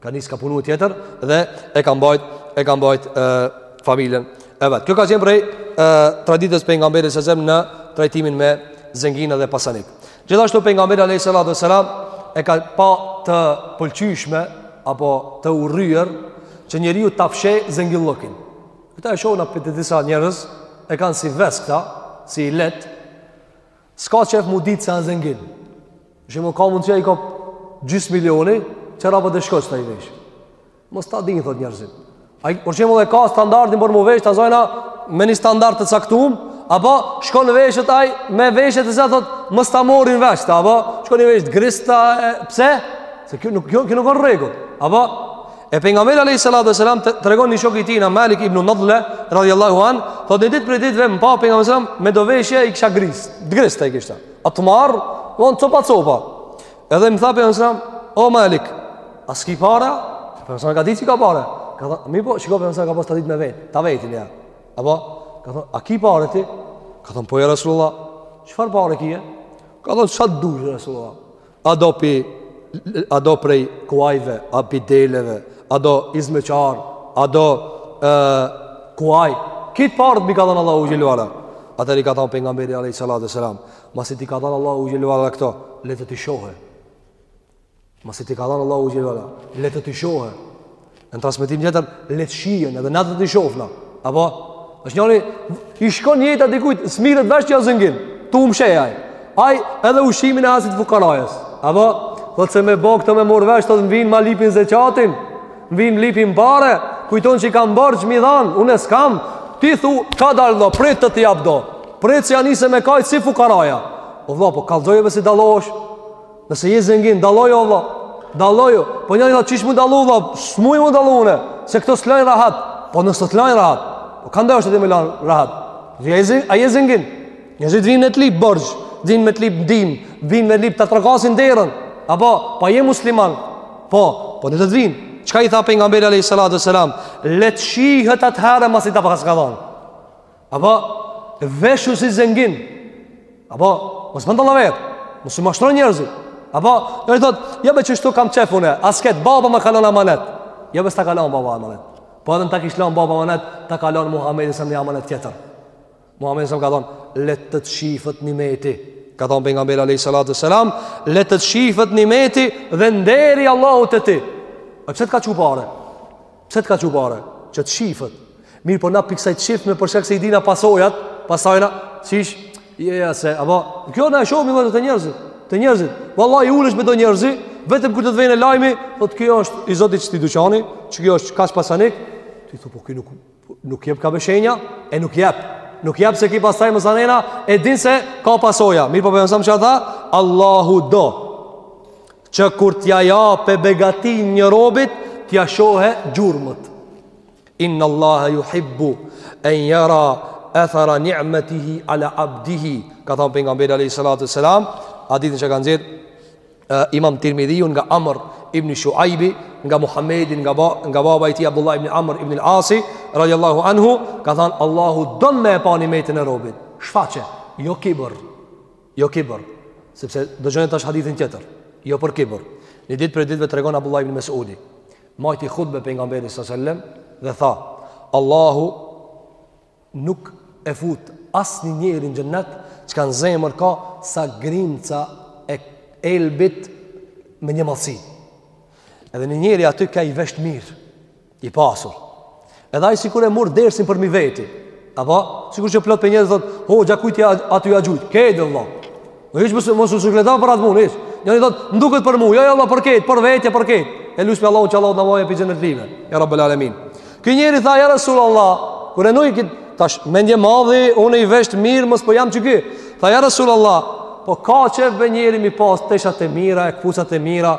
Ka nis ka punu tjetër dhe e ka mbajt e ka mbajt e, familjen e vet. Kjo ka qenë prej traditës pejgamberit sa në trajtimin me zenginë dhe pasanik. Gjithashtu pejgamberi alayhis salam e ka pa të pëlqyeshme apo të urryer që njeriu ta fsheh zengillokin. Këta e shohim na te disa njerëz e kanë si veskta, si i leht. S'ka qef m'u ditë se asht zengin. Për shembull ka mundësi ai ka gjysë milioni, çarapët e shkoqta i veshë. Mos ta dinë, thot njerëzit. A për shembull e ka standartin për m'u veshë, ta zojna me një standart të caktum, apo shkon veshet ai, me veshe të zetë, thot mos ta morin vesh, ta, apo shkon i veshë t'grista, e, pse? Se kjo nuk, kjo, kjo nuk o n'rregull, apo? E pejgamberi alayhi salatu wasalam tregon një shok i tijna Malik ibn Nadla radhiyallahu an, thotë ditë prej ditëve më pa pejgamberi sallam me do veshje i kisha gris. T'grista i kishte. Atmar, von copa copa. Edhe më tha pejgamberi sallam, "O Malik, a s'ki pare?" Pejgamberi sallam ka ditë qi ka pare. Ka thonë, "Mirpo, shikoj pejgamberi sallam ka pas traditë me vet, ta vetin ja." Apo ka thonë, "A ki pare ti?" Ka thonë, "Po ja Rasulullah, çfarë pare ki?" Ka thonë, "Sa dush ja Rasulullah?" A do pi a do prej kuajve, a pi deleve, a do izmeçar, a do ë kuaj. Krejt paret m'i ka dhan Allahu xhele ue ala. Atëri ka thënë pejgamberi alayhi salatu wasalam, masi t'i ka dhan Allahu xhele ue ala këto, le të t'i shohë. Masi t'i ka dhan Allahu xhele ue ala, le të t'i shohë. Në transmetim tjetër, le të shihen edhe na të t'i shofna. Apo është njani i shkon jeta dikujt, s'mirret vesh qi asht zengin. Tu u mshef ai. Ai edhe ushqimin e asi t'fukarajës. Apo thotë se me ba këta me marr vesh thotë m'vin ma lipin zekatin. M'vin lipin pare, kujton që i kam borxh me i dhan, unë s'kam. Ti thu kadal de prit të të jap do. Prit se ja nisë me kajt si fukaraja. O vëlla, po kallxojeve si dallohesh. Nëse je zengin, dallohu o vëlla. Dallohu. Po njëri thotë qysh m'u dallu vëlla, s'muj m'u dallu unë. Se këto s'lajnë rahat. Po nëse s't'lajnë rahat, po kanë dasht ty me t'lanë rahat. A je zeng, a je zengin. Njerëzit vijnë me t'lyp borxh, vijnë me t'lyp ndihmë, vijnë me t'lyp, ta trokasin derën. Apo, a je musliman. Po, po do të vijnë. Çka i tha pejgamberi alayhi salatu sallam? Le të shihet atëherë masi ta paska dhënë. Apo veshu si zengin. Apo mos mento veten. Mos i mashtro njerëzit. Apo ndonjëni thotë, "Jo be qeshtu kam qejf une, a s'ket baba ma ka lon amanet." Jo be s'ta ka lon baba amanet. Po edhe me ta kish lon baba amanet, ta ka lon Muhamedi a.s. ni amanet tjetër. Muhamedi a.s. ka thon, "Le të të shifet nimeti." Ka thon pejgamberi alayhi salatu wasalam, "Le të të shifet nimeti dhe nderi i Allahut te ti." E pse të ka çu pare? Pse të ka çu pare? Që të shifet. Mirëpo na pikërisht fshihemi për shkak se i dina pasojat, pastajna, qysh, je, ja, se, apo, kjo na e shohim vetë te njerëzit, te njerëzit, vallahi ulesh me do njerëz, vetëm kur të të vjen lajmi, thotë kjo është i zoti qeti dyqani, që kjo është kaq pasanik, ti thu, po kjo nuk, nuk jep kurrë be shenja, e nuk jep, nuk jep se ki pastaj mësanena, e din se ka pasoja, mirëpo për po jënësëm që ata, Allahu do, Që kur t'ja jape begatinë një robit, t'ja shohe gjurmët. Inna Allahe juhibbu en jera ethera niëmetihi ala abdihi, ka thanë pejgamberi alejhi salatu ue selam, hadithin që ka nxjerrë imam Tirmidhiu nga Amr ibn Shuaibi, nga Muhammedi, nga, ba, nga baba i tij Abdullah ibn Amr ibn Asi, radiallahu anhu, ka thanë, Allahu don me e pa nimetin e robit. Shfaqe, jo kibër. Jo kibër, sepse dëgjoni tash hadithin tjetër. Jo për kibër. Një ditë prej ditëve tregon Abdullah ibn Mesudi. Majti hutbe pejgamberi sallallahu alajhi wasallam dhe tha: Allahu nuk e fut asnjë njeri në xhennet që ka n'zemër aq sa grimca e elbit mendjemadhësi. Edhe një njeri aty kan i vesht mirë. I pasur. Edhe ai sikur e mor dersin përmbi veti. Apo sikur që plot prej njerëz thot, "Ho, ja kujt ja aty ja gjujt." Ke do vëlla. Po hiç mos mos u shqetëso për atë punë. Njëri thot, "M'duket për mua, jo jo vëlla për këtë, për vete për këtë." E lusim Allahun që Allahu na bojë prej xhenetlive. Ja Rabbul Alamin. Ky njeri tha, "Ja Rasulullah, kur e ngoi kit tash mendjemadhi, unë i vesh mirë, mos po jam qiky." Tha, "Ja Rasulullah, po ka qejf njeri m'i pas teshat e mira, e kpucat e mira."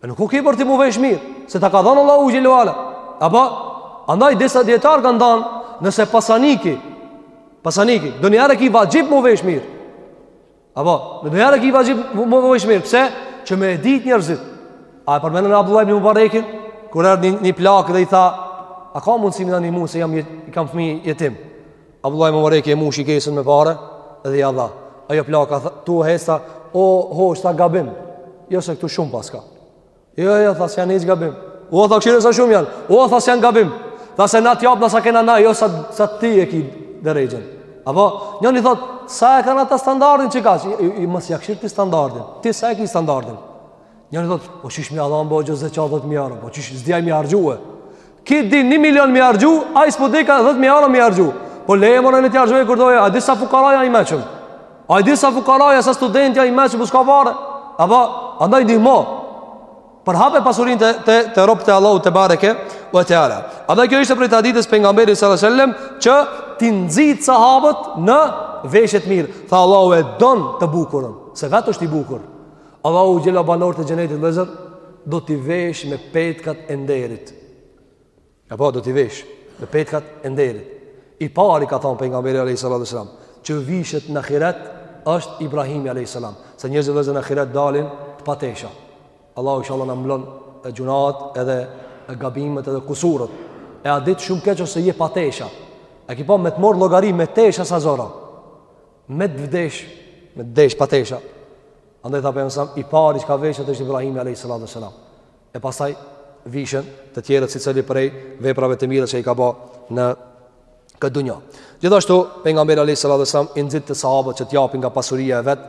E nuk o kibër ti m'u vesh mirë, se ta ka dhënë Allahu xhel-le ue ala. Apo, andaj disa dijetarë kanë thanë, nëse pasaniki, pasaniki, ndonjëherë e ki vaxhib m'u vesh mirë. Apo, ndonjëherë e ki vaxhib m'u vesh mirë, pse? Që me e ditë njerëzit. A e përmendëm Abdullah ibn Mubarekin, kur erdh një, një plakë dhe i tha, a ka mundësi me m'nimu se jam jet, kam fëmi jetim? Abdullah ibn Mubareki e mushi kesen me pare dhe ja dha. Ajo plaka tu hec tha, o ho, tha gabim. Jo se këtu shumë paska. Jo, jo, tha s'janë hiç gabim. O tha kshire sa shumë janë. O tha s'janë gabim. Tha se na t'japna sa kena na, jo sa, sa ti e ki derexhen. Apo, njani thot, sa e kanë ata standardin që ka? I, i, i mos ja kshir ti standardin. Ti sa e ki standardin? Njëri thot, po qysh m'ja dhan bo zeqat 10000 euro, po qysh s'di ai m'i harxhue. Ti di 1 milion m'i harxhu, ai s'po dika 10000 euro m'i harxhu. Po leje more ne të harxhoj kur doja, a di sa fukaraja i mençëm. A di sa fukaraja sa studenti a i mençëm, po s'ka pare. Apo andaj di më. Për hapë pasurinë të te, te robt e Allahut tebareke ue teala. Andaj kjo ishte prej traditës pejgamberit sallallahu alajhi wasallam që t'i nxit sahabët në veshje t'mirë. Tha Allahu e don të bukurën, se vetë është i bukur. Allahu xhele ala banorët e xhenetit vllezër Do t'i vesh me petkat e nderit Apo, do t'i vesh Me petkat e nderit I pari ka thonë pejgamberi a.s. Që vishet në ahiret është Ibrahimi a.s. Se njerëzit vllezër në ahiret dalin pa tesha Allahu inshallah na mblon gjunahet edhe gabimet edhe kusuret E a ditë shumë keq ose je pa tesha E ki pa me të morë llogari me tesha sa zor a Me të vdesh, me të vdesh pa tesha. Andaj tha pejgamberi sa i pari çka veshet është Ibrahimi alayhis salatu wassalam. E pastaj vishen të tjerët sicili prej veprave të mira që i ka ba në këtë dunja. Gjithashtu pejgamberi alayhis salatu wassalam i nxitte sahabët që të japin nga pasuria e vet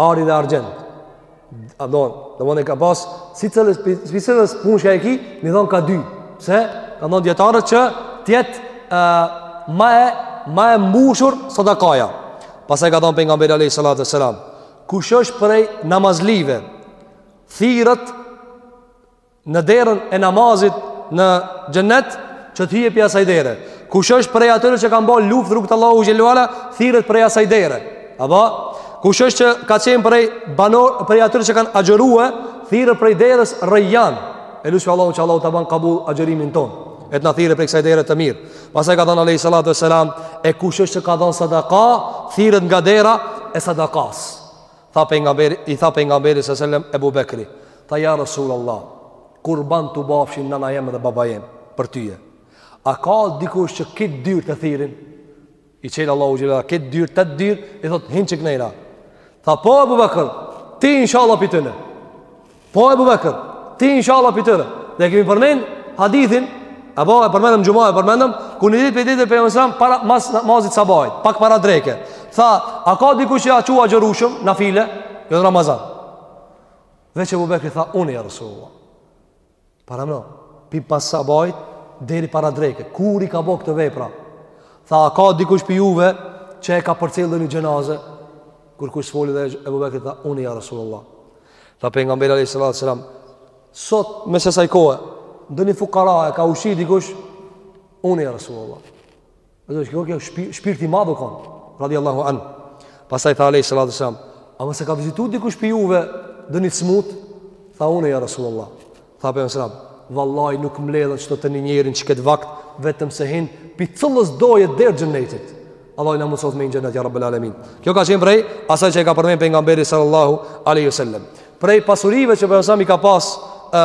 Ari dhe argjend. A do, domethonë ka pas, sicilës, sicilës punë shka e ki, m'i dhonë ka dy. Pse, kan thonë dijetarët që t'jetë uh, ma, e, ma e mbushur sadakaja. Pastaj ka thonë pejgamberi alejhi salatu ue selam. Kush është prej namazlive, thirret në derën e namazit në xhennet që të hyj pi asaj dere. Kush është prej atyre që kanë bërë luftë rrugt Allahut xhele ue ala, thirret prej asaj dere. Apo kush është që ka qenë prej banor prej atyre që kanë agjërue, thirret prej derës Rejjan. E lus Allahun që Allahu t'na ban qabul agjërimin ton. E t'na thirret prej kësaj dere të mirë. Pastaj ka thënë alejhi salatu wasallam, e kush është që ka dhënë sadaka, thirret nga dera e sadakas. Tha pejgamberi, i tha pejgamberi sa selam Ebu Bekri, tha ja Resulallah, kurban t'u bafshin nana jem dhe baba jem për tyje. A ka dikush që krejt dyrt e thirrin? I çel Allahu xhele ala, krejt dyrt, tetë dyr, i thotë, hin që kënejra. Tha, po, Ebu Bekër, ti inshallah pi tyne. Po Ebu Bekër, ti inshallah pi tyre. Dhe kemi përmen hadithin, apo e përmendëm xhuma, e përmendëm, kur një ditë prej dite pejgamberi selam, para mas namazit sabahit, pak para dreke. Tha, a ka dikush që a çu agjërushëm, nafile, jo në Ramazan. Veç Ebu Bekri, tha, unë ja Resulallah. Paramno, pi mas sabajt, deri para dreke. Kur i ka bo këto vepra? Tha, a ka dikush pi juve që e ka përcjell ndonjë xhenaze? Kurkush s'foli dhe Ebu Bekri tha, unë ja Rasulullah. Tha, pejgamberi alejhi salatu selam, sot mes kësaj kohe, ndonjë fukara e ka ushi dikush, unë ja Rasulullah. Edhe është kjo shpi, shpirt i madh u kon, radiallahu an. Pastaj tha alejhi salatu selam, "A mos e ka vizitu dikush pi juve doni t'smut?" Tha unë ja Rasulullah. Tha alejhi selam, "Vallahi nuk mbledhen kto te ni njeri n'çket vakt, vetëm se hin pi cillës doje derë t'xhenetit." Allahu na mëson me xhenet ja Rabbul alamin. Kjo ka qenë prej asaj që e ka përmend pejgamberi sallallahu alaihi wasallam. Prej pasurive që pejgamberi ka pas ë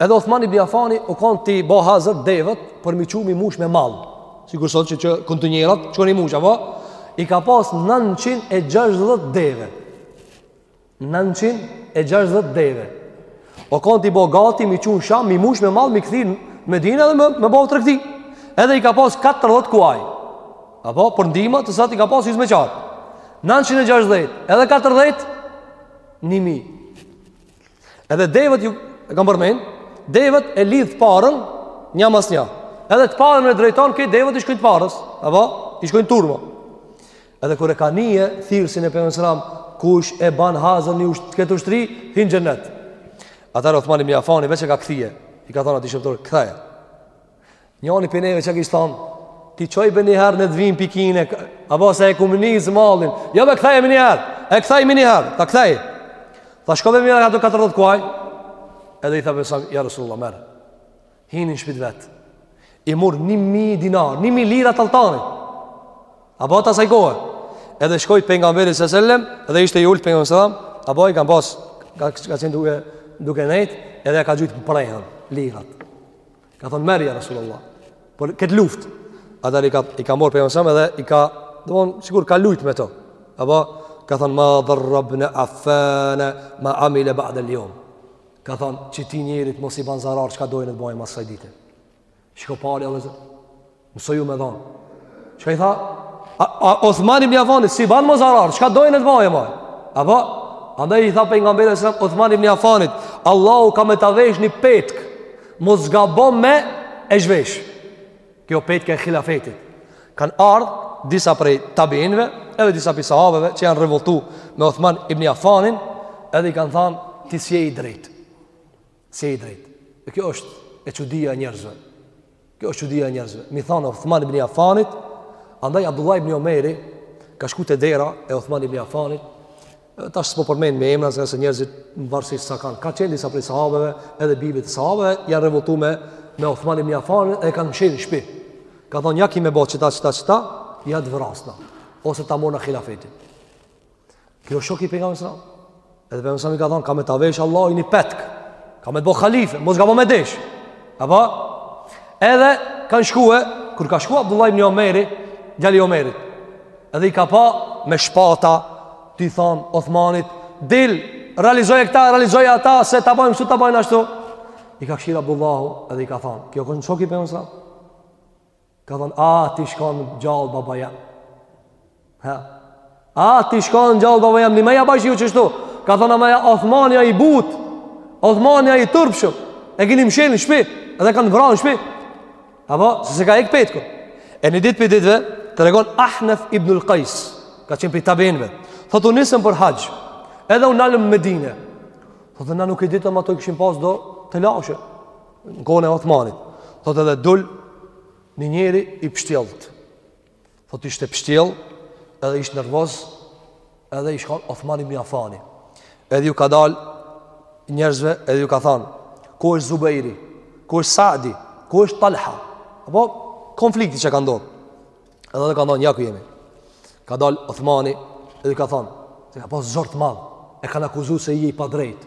Edhe Uthman ibn Affani u kon t'i bo hazër devet për mi çu mi mush me mall. Sikur sot që që kontinjerat çon i mush apo i ka pas 960 deve. 960 deve. U kon t'i bo gati mi çu n'Sham mi mush me mall mi kthi n'Medinë edhe me me bo tregti. Edhe i ka pas 40 kuaj. Apo për ndihmëtësat i ka pas hyzmeqarë. 960 edhe 40 1000 Edhe devet ju e kam përmend, devet e lidh t'parën nja mas nja. Edhe të parën e drejton këto devet i shkojnë të parës, apo i shkojnë turma. Edhe kur e ka nije thirrsin e pejgamberit selam, kush e ban hazër ni usht, këtë ushtri, hin n'xhenet. Atëherë Uthman ibn Affani veç e ka kthie. I ka thon atij shërbtor, ktheje. Njani pi neve çka kish thanë, t'i çoj be njëherë në dhvim për kine, apo se e kum nis mallin, ja jo, be ktheje menjëherë, e ktheje menjëherë, tha ktheje. Tha shkove menjëherë ato 40 kuaj, edhe i tha pejgamberit, ja Rasulullah, merr, hini në shpi t'vet, i mur një mi dinar, një mi lira t'alltanit, apo t'asaj kohe, edhe shkoi te pejgamberi selam, edhe ishte i ult pejgamberi apo i ka pas, ka, ka qenë duke, duke nejt, edhe ka gjujt n'prehën lirat. Ka thonë merr ja Rasulullah Për këtë luft Atëherë i ka, i ka morë pejgamberi edhe i ka Domethon, sikur ka lujt me to Apo ka thonë ma darra bne Afane Ma amile badel jom Ka thonë këtij njerit mo s'i ban zarar Çka doje le t'baje mas ksaj dite Shiko pari dhe zë Mësoju me dhanë. Çka i tha? A, a Othman ibn Afanit s'i ban mo zarar, çka doje le t'baje ma. Apo? Andaj i tha pejgamberi selam, Othman ibn Afanit, Allahu ka me ta vesh një petk, mos gabo me e zhvesh. Kjo petka e khilafetit. Kanë ardhë disa prej tabiinve, edhe disa prej sahabeve që janë revoltu me Othman ibn Afanin, edhe i kanë thanë, ti s'je i drejtë. S'je i drejt. E kjo është e çudia e njerëzve. Kjo është çudia e njerëzve. M'i thanë Uthman ibn Affanit, andaj Abdullah ibn Omeri ka shku te dera e Uthman ibn Affanit. Tash s'po përmend me emra se njerëzit mbarësisht sa kanë. Ka qenë disa prej sahabeve, edhe bijt e sahabeve janë revoltu me me Uthman ibn Affanin e kanë mshel në shpi. Kan thonë ja ki me bo qëta qëta qëta, ja të vrasna ose ta morna hilafetin. Ky o shok i pejgamberit a.s. Edhe pejgamberi a.s. i ka thon ka me ta vesh Allahi një petk. Ka me të bo halife, mos gabo me e desh. Apo edhe kanë shkue kur ka shku Abdullah ibn Omeri, djali i Omerit. Edhe i ka pa me shpata tu i thon Othmanit, dil realizoj këta, realizoj ata se ta bëjmë kështu, ta bëjmë ashtu. I ka kshyr Abdullahu edhe i ka thon, ky o kanë shok i pejgamberit a.s. Ka thënë, a t'ish kanë gjallë baba jem? Ha? A t'ish kanë gjallë baba jem? Me ja ba ju qështu. Ka thënë, ama Othmani a i butë. Othmani a i turpshëm. E kini mshel në shpi. Edhe e kanë vra në shpi. Apo, se s'e ka hek petkun. E një ditë prej ditëve, tregon Ahnef ibnul Kajs. Ka qenë prej tabiinëve. Thotë u nisëm për haxh. Edhe u nalëm Medine. Thotë, na nuk i ditëm ato i kishim pas do telashe. në kohën e Othmanit. Thotë edhe dul një njeri i pështjellt. Thotë ishte pështjell, edhe ishte nervoz, edhe ish kon Othman ibn Affani. Edhe ju ka dal njerëzve, edhe ju ka thënë, "Ku është Zubejri? Ku është Saadi? Ku është Talha?" Apo konflikti që ka ndodhur. Edhe kanë thënë, "Ja ku jemi." Ka dal Othmani, edhe ju ka thënë, "se ka pas zor të madh, e kanë akuzu se je i padrejtë."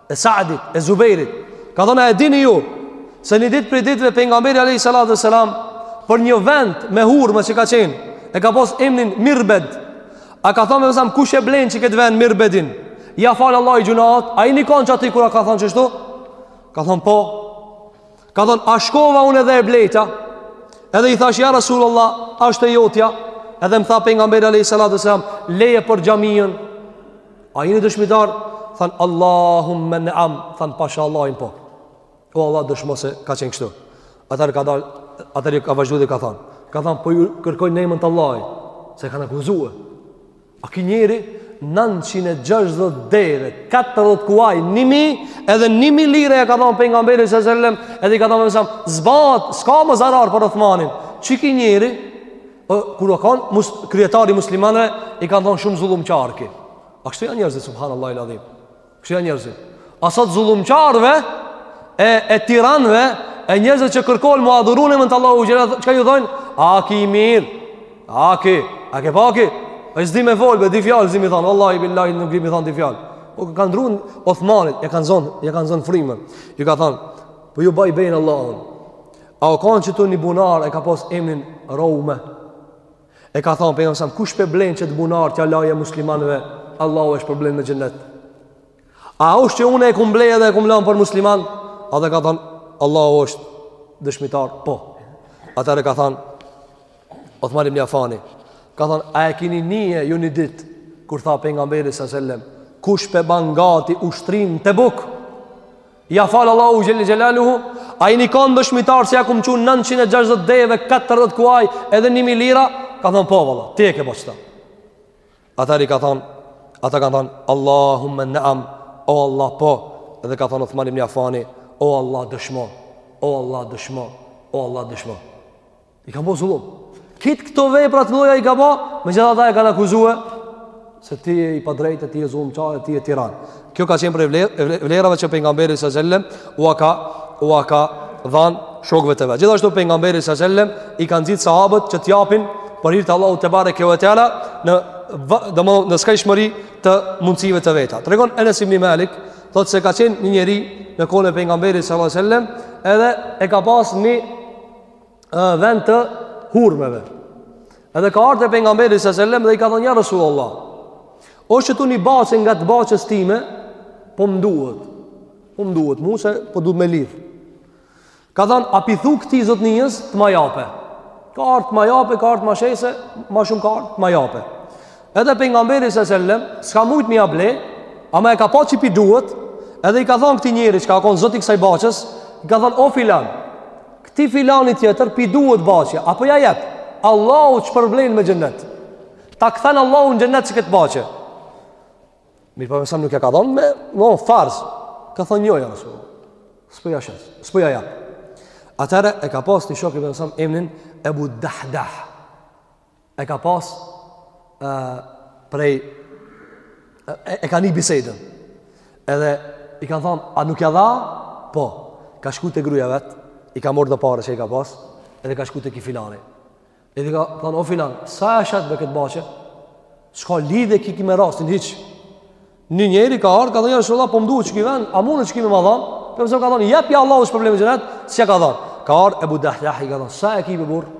e Sa'dit, e Zubejrit. Ka thënë, a e dini ju, se një ditë prej ditëve pejgamberi a.s. për një vend me hurme që ka qenë, e ka pas emnin Mirbed. A ka thënë, a.s., kush e blen qëkëtë vend Mirbedin? Ja falë Allahi gjynahet, a jeni kanë qaty kur e ka thënë qështu? Ka thënë, po. Ka thënë, a shkova unë edhe e blejta? Edhe i thash, ja Rasulullah, ashtë e jotja, edhe më tha pejgamberi a.s. leje për xhaminë, A jeni dëshmitar? Than Allahumme neam, than pasha Allahin po. O Allah dëshmo se ka qenë kështu. Atër ka dal, atër ka vazhdu dhe ka than. Ka than po ju kërkoj n'emën të Allahit, se e kanë akuzue. A ky njeri 960 deve, 40 kuaj, 1000, edhe 1000 lira ja ka dhan pejgamberit a.s., edhe i ka than pejgamberi a.s., zbat, s'ka më zarar për Othmanin. Qiky njeri, Po kur ka kon, mus, kryetari i muslimanëve i kan thanë shumë zullumqar ki. A kështu janë njerëzit subhanallahu eladhim. Kështu janë njerëzit. A sot zullumqarëve e e tiranëve e njerëzve që kërkojnë m'u adhuru n'vend t'Allahut xhel, çka ju thonë? A ki mirë? A ki? A ke paki? Ai s'di me fol, be dy fjalë, s'di me i thon, vallahi billahi nuk di me i thon dy fjalë. Po kanë ndrun Othmanit, ja kanë zon, ja kanë zon frymën. Ju ka thon, po ju baj be n'Allahun. A o kanë qëtu ni bunar e ka pas emnin Rume E ka thonë pejgamberi selem Kush p'e blen qët bunar t'ja laje muslimanve Allahu e shpërblen me xhennet A osht që une e kum ble edhe e kum lanë për musliman Edhe ka thonë Allahu është dëshmitar Po Atëherë ka thonë Othman ibni Afani Ka thonë A e kini nije ju një dit Kur tha pejgamberi a.s. selem Kush p'e ban gati ushtrinë Tebuk Ja fal Allahu xhele xhelaluhu A ini kanë dëshmitar se ja kum çu 960 deve, 40 kuaj edhe 1.000 lira Ka thonë po valla, ti e ke bo qëta Atëherë i ka thonë, ata kanë thonë Allahumme naam, o Allah po Edhe ka thonë Uthman ibni Afani O Allah dëshmo, o Allah dëshmo, o Allah dëshmo I ka bo zullum. Krejt këto vepra t'vllaja i ka bo, megjithatë e kanë akuzue, se ti je i padrejtë, ti je zullumqar, e ti je tiran. Kjo ka qenë prej vlerave që pejgamberi sa selem, ua ka, ua ka dhan shokve të vet. Gjithashtu pejgamberi sa selem, i ka nxit sahabët që t'japin për hir t'Allahut tebareke ve teala, në, domethënë në skajshmëri të mundësive të veta. Tregon Enes ibn Malik, thotë se ka qenë një njeri në kohën e pejgamberit sa selem, edhe e ka pas një vend të hurmeve. Edhe ka ardhur te pejgamberi sa selam dhe i ka thënë ja Resulullah. Osht qëtu një baçe ngat baçes time, po më duhet. Po më duhet, mu se po duhet me lidh. Ka thënë, a pi thu këtij zotnisë të ma jape. Ka ardhë të ma jape, ka ardhë të ma shese, ma shumë ka ardhë të ma jape. Edhe pejgamberi sa selam s'ka mujt me i able, ama e ka pa që p'i duhet, edhe i ka thënë këtij njeri që ka qenë zoti i kësaj baçes, i ka thënë o filan, Këtij filanit tjetër p'i duhet baçja, a po ja jep. Allahu të shpërblen me xhennet. Ta kthen Allahu në xhennet qikët baçe. Mirëpo pejgamberi selem nuk ja ka thonë me, n'farz. Ka thënë jo ja Rasul. S'po ja shes, s'po ja jap. Atëherë e ka pas ni shok i pejgamberit selem emnin Ebu Dahdah. e ka pas e, prej e, e ka ni bisedën edhe i ka thonë, a nuk ja dha? Po, ka shku te gruja e vet, i ka marrë do pare që i ka pas, edhe ka shku te ky filani. Edhe ka thonë, o filan, sa e shet qëket baçe? S'ka lidhje ky ky me rastin, hiç. Një njeri ka ardhë, ka thonë, ja Resulullah, po m'duhet qiky ven, a mundet qiky me ma dhanë? Pejgamberi selem ka thonë, jepja Allahu të shpërblen n'xhenet, s'ja ka dhanë? Ka ardhë, Ebu Dahdahi, ka thonë, sa e ki me burë?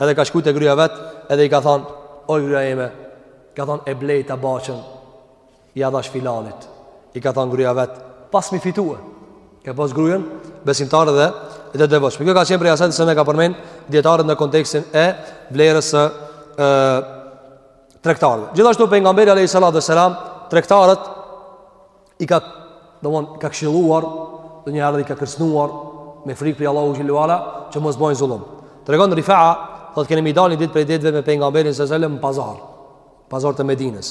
Edhe ka shku te gruja vet Edhe i ka than Oj gruja jeme Ka than e blejta baçën ia dhash filanit I ka than gruja vet Pas mi fitue Ka pas grujen Besimtare dhe të devotshme Kjo ka qenë prej asaj Se ne ka përmend dijetarët në kontekstin e vlerës së tregtarëve Gjithashtu pejgamberi a.s. tregtarët i ka domon ka këshilluar ndonjëherë edhe i ka kërcënuar me frikë prej Allahut xhele ue ala që mos bëjnë zullum. Tregon Rifa'a, thotë kemi dalë një ditë prej ditëve me pejgamberin sallallahu alajhi wasallam në pazar. Pazar të Medinës.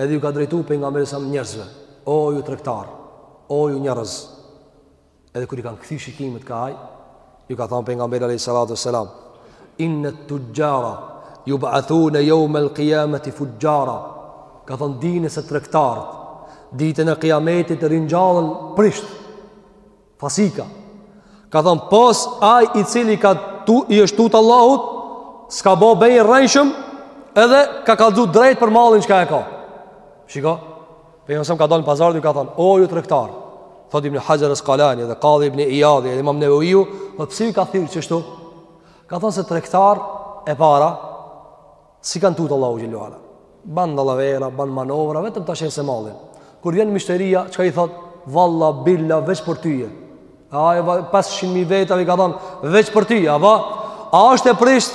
Edhe ju ka drejtuar pejgamberi sa njerëzve. O ju tregtar, o ju njerëz. Edhe kur i kanë kthy shikimet ka ai, ju ka thënë pejgamberi alayhi salatu selam, inna tujjara yub'athuna yawm al-qiyamati fujjara. Ka thënë dini se tregtarët ditën e kiametit ringjallen të prisht fasika ka thënë pos ai i cili ka tu, i është tut Allahut s'ka bo be rrenshëm edhe ka kallzu drejt për mallin çka e ka. Shiko Pejgamberi sa ka dalë në pazar dhe ka thënë: "O ju tregtar", thotë Ibn Hajar al-Asqalani dhe Qadhi ibn Iyad dhe Imam Nawawi, "Po pse i ka thirrë qështu?" Ka thënë se tregtarët e para s'i kanë tutë Allahut xhele ue ala. Ban dallavera, ban manovra vetëm ta shesë mallin. Kur vjen mishteria, çka i thot? Valla billa veç për ty. Ai 500 mijë vetave i ka thënë veç për ty, apo a është e prisht?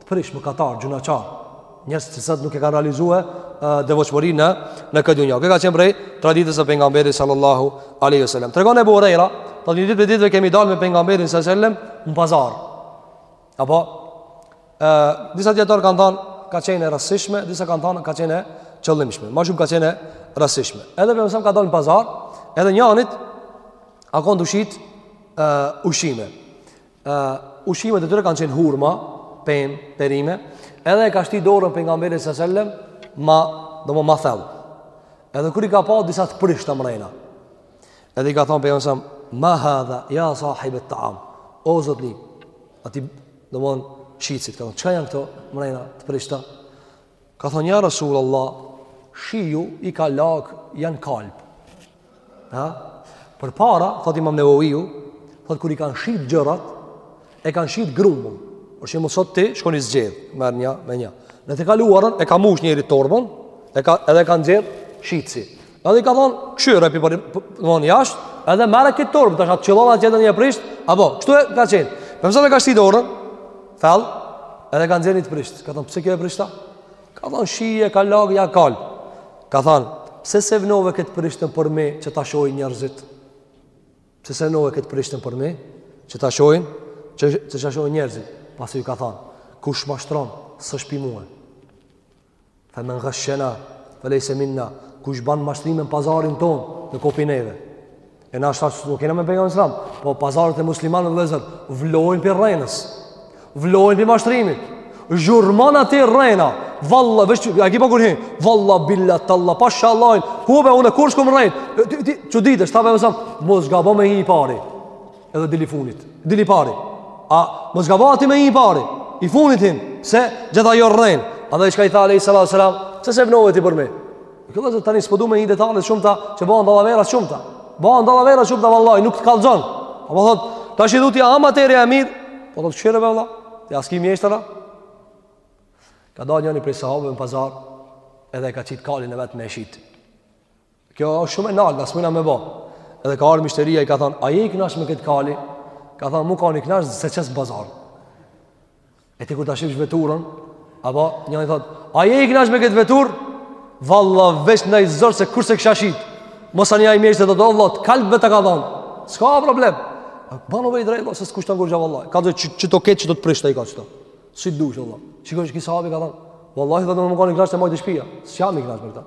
të prish mëkatar gjynahqar njerëz që sot nuk e kanë realizuar devotshmërinë në në këtë dunja. Kjo ka qenë prej traditës së pejgamberit sallallahu alaihi wasallam. Tregon Abu Huraira, një ditë prej ditëve kemi dalë me pejgamberin sallallahu alaihi wasallam në pazar. Apo ë disa dijetarë kanë thënë ka qenë e rastësishme, disa kanë thënë ka qenë e qëllimshme. Më shumë ka qenë e rastësishme. Edhe pejgamberi sa ka dalë në pazar, edhe njani ka kon tu shit ë ushqime. Ushqimet e tyre kanë qenë hurma, pemë, perime, edhe e ka shti dorën pejgamberi sellem, ma, domethënë ma thellë. Edhe kur i ka pa disa të prishta mrena, edhe i ka thonë pejgamberi, ma hadha, ja sahibet taam, o zotni, ati, domethënë shitsit, ka thonë, çka janë këto mrena të prishta? Ka thënë ja Resulallah, shiu i ka lak janë kalp. Ha? Përpara, thot imam Neveviu, thot kur i kanë shit gjërat, e kanë shit grumbull. Për shembull sot ti, shkon i zgjedh, merr një, me një. Në të kaluarën, e ka mush njëri torbën, e ka, edhe ka nxjerr shitësi. Edhe i ka thonë, kshyre përpara, thonë jashtë, edhe mërë këtë torbë, tash atë qëllova që edhe një prisht, apo, kështu e ka qenë. Për me sa e ka shti dorën, thellë, edhe ka nxjerrë një të prisht. Ka thonë, pse kjo e prishta? Ka thonë, shiu e ka lagë, ja ka kalbë. Ka thonë, pse s'e vnove këtë prishtën përmi që ta shojnë njerzit? Pse s'e vnove këtë prishtën përmi që ta shojnë, që, që ta shojnë njerzit? Masi i ka thonë, kush mashtron, s'osht pi mue. Fe men ghashena, fe lejse minna, kush ban mashtrime në pazarin ton, nuk o pi neve. E na ashtu që e kena me pejgamberin islam, po pazarët e muslimanëve vllezër, vlojnë prej rrenës, vlojnë prej mashtrimit, zhurmon aty rrena, valla, vesh që, a ki pa kur hin, valla, billa, talla, pasha Allahin, ku be, unë kurr s'kom rrejtë, çudi, ka thanë Pejgamberi islam, mos gabo me hi i pari, Edhe dili funit Dili pari A mos gabo ti me hi pari I funit hin Se gjithë ajo rrenë A dhe i shka i tha alejhi salatu selam Pse s'e vnove ti përmi Vllezër tani s'po du me hi detalet shumta Që bëhen dallavera shumta Bëhen dallavera shumta vallaj Nuk të kallzon A po thot Tash i thua ti a materia e mir Po thot shire be vla Ja s'ki mjeshtëra Ka dal njëni prej sahabëve në pazar Edhe ka qitë kalin e vet me shit Kjo është shumë e nalë, nëse muna me bo. Edhe ka ardhë myshteria i ka thonë, a je i knaqë me këtë kali? Ka thonë, me kanë i knaqë s'e qes n'pazar. E ti kur ta shitsh veturën, apo një i thotë, a je i knaqë me këtë veturë? Valla veç ni zor se kurr s'e kisha shitë. Mos ani mirë se të do, vlla, të kalbë të ka thonë. S'ka problem. Bano vej drejtë, se s'kushton kurgjë, valla. Ka dhe që, që të ketë që të të prishtë, i ka që të. Si të dushë, valla. Shikoj që ky sahabi ka thonë, valla, edhe ti me kanë i knaqë ta majtë te shpia. S'jam i knaqë me këta.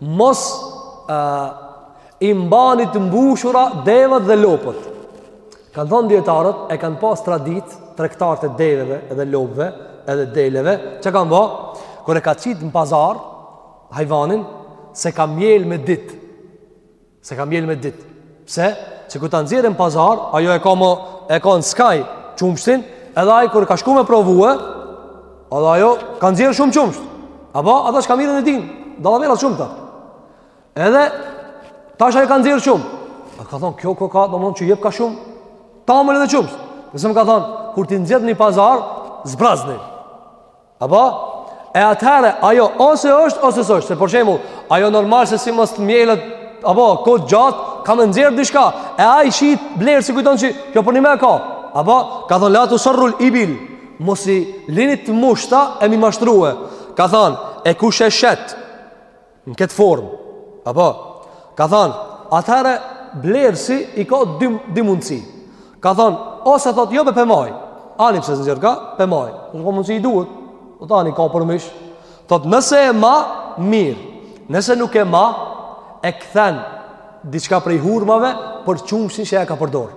Mos uh, i mbani të mbushura devat dhe lopët. Kanë thonë djetarët, e kanë pas traditë, tregtarët e deveve edhe lopëve, edhe deleve, ça kanë bo? Kur e ka qitë në pazar, hajvanin, s'e ka mjel me ditë. S'e ka mjel me ditë. Pse? Se kur ta nxjerrin në pazar, ajo e ka më e ka në skaj qumshtin, edhe ai kur ka shku me provue, edhe ajo ka nxjerr shumë qumsht. Apo ata që mirren e din, dallaverat shumta. Edhe tash ajo ka nxjerr shumë. A ka thon kjo koka, dom që jep ka shumë. Tamël edhe qumsht. Nëse më ka thon kur t'i nxjerrni n'pazar, zbrazni. Apo? E atëherë, ajo ose është, ose s'është. Se për shembull, ajo normal se si mos të mjelet, apo, kohë gjatë, ka me nxjerr diçka. E ai shit blerë, se kujton që kjo përnime ka. Apo? Ka thonë, la tusarrul ibil, mos i lini të mushta e me i mashtrue. Ka thonë, e kush e shet, Në këtë formë, apo, ka thonë, atëherë blerësi i ka dy, dy mundësi. Ka thonë, ose thotë, jo be pe maj, ani pse s'nxjerr ka, pe maj, nuk ka mundësi i duhet, o tani ka për mish, thotë, nëse e ma, mirë, nëse nuk e ma, e kthen, diçka prej hurmave, për qumshin që ja ka përdorë.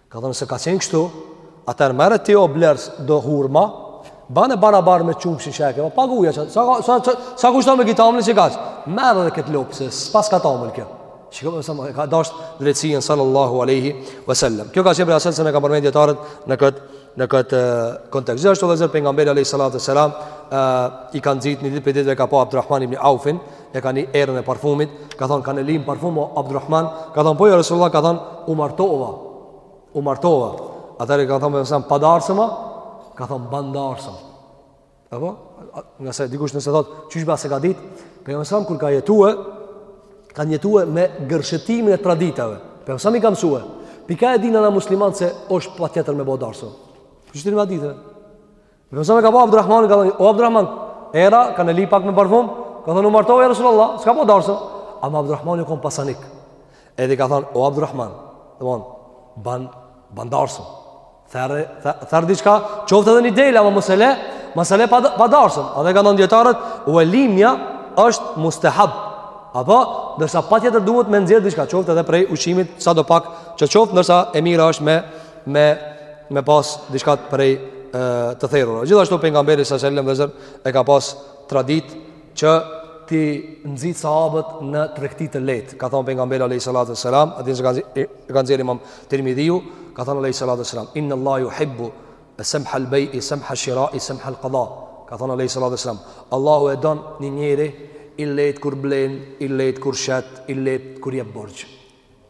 Ka thënë nëse ka qenë kështu, atëherë merre ti o blers do hurma, bane barabar me qumshin që e ke, paguja që, sa, sa, sa, sa kushton me kit tamlin që ka qit, merre edhe këtë lopë, se s'paska tamël kjo. Shikoj sa e ka dashtë drejtësinë sallallahu alaihi wasallam. Kjo ka qenë asaj se e kanë përmendë dijetarët në kët në kët kontekst. Gjithashtu vëllezër pejgamberi alaihi salatu wasalam i ka nxit një ditë prej ditëve ka pa Abdulrahman ibn Aufin, ja ka ni erën e parfumit, ka thonë, kanke ly me parfum, o Abdurrahman, ka thonë, po ja Resulullah, ka thonë, u martova, u martova, atëherë ka thonë, pejgamberi, pa darsëm a, ka thonë, ban darsëm, apo, ngase, dikush nëse thotë, qysh be s'e ka ditë, pejgamberi, kur ka jetue, ka jetue me gërshetimin e traditave, pejgamberi i ka msue, pika e dina na musliman, se është patjetër me bo darsëm, prej ditëve Pejgamberi e ka pa Abdurrahmanin, ka thënë, o Abdurrahman, era, kanke ly pak me parfum, ka thënë, u martova, ja Rasulullah, s'ka bo darsëm, ama Abdurrahmani u konë pasanik, edhe ka thënë, o Abdurrahman, domethonë, ban, ban darsëm, ther, ther diçka, qoftë edhe një dele, ama mos e le, mos e le pa, pa darsëm, andaj kanë thënë dijetarët, uelimja është mustahab, apo, nërsa patjetër duhet me nxjerrë diçka, qoftë edhe prej ushqimit, sado pak që qoftë, nërsa e mira është me, me me pas diçka të prej të therur. Gjithashtu pejgamberi alayhi selam vëllezër e ka pas tradit që t'i nxit sahabët në tregti të lehtë. Ka thënë pejgamberi alayhi salatu selam, hadithin që e ka, e ka nxjerrë Imam Tirmidhiu, ka thënë alayhi salatu selam, inna Allahu yuhibbu samha al-bay'i samha shira'i samha al-qada. Ka thënë alayhi salatu selam, Allahu e don një njeri i lehtë kur blen, i lehtë kur shet, i lehtë kur jep borxh.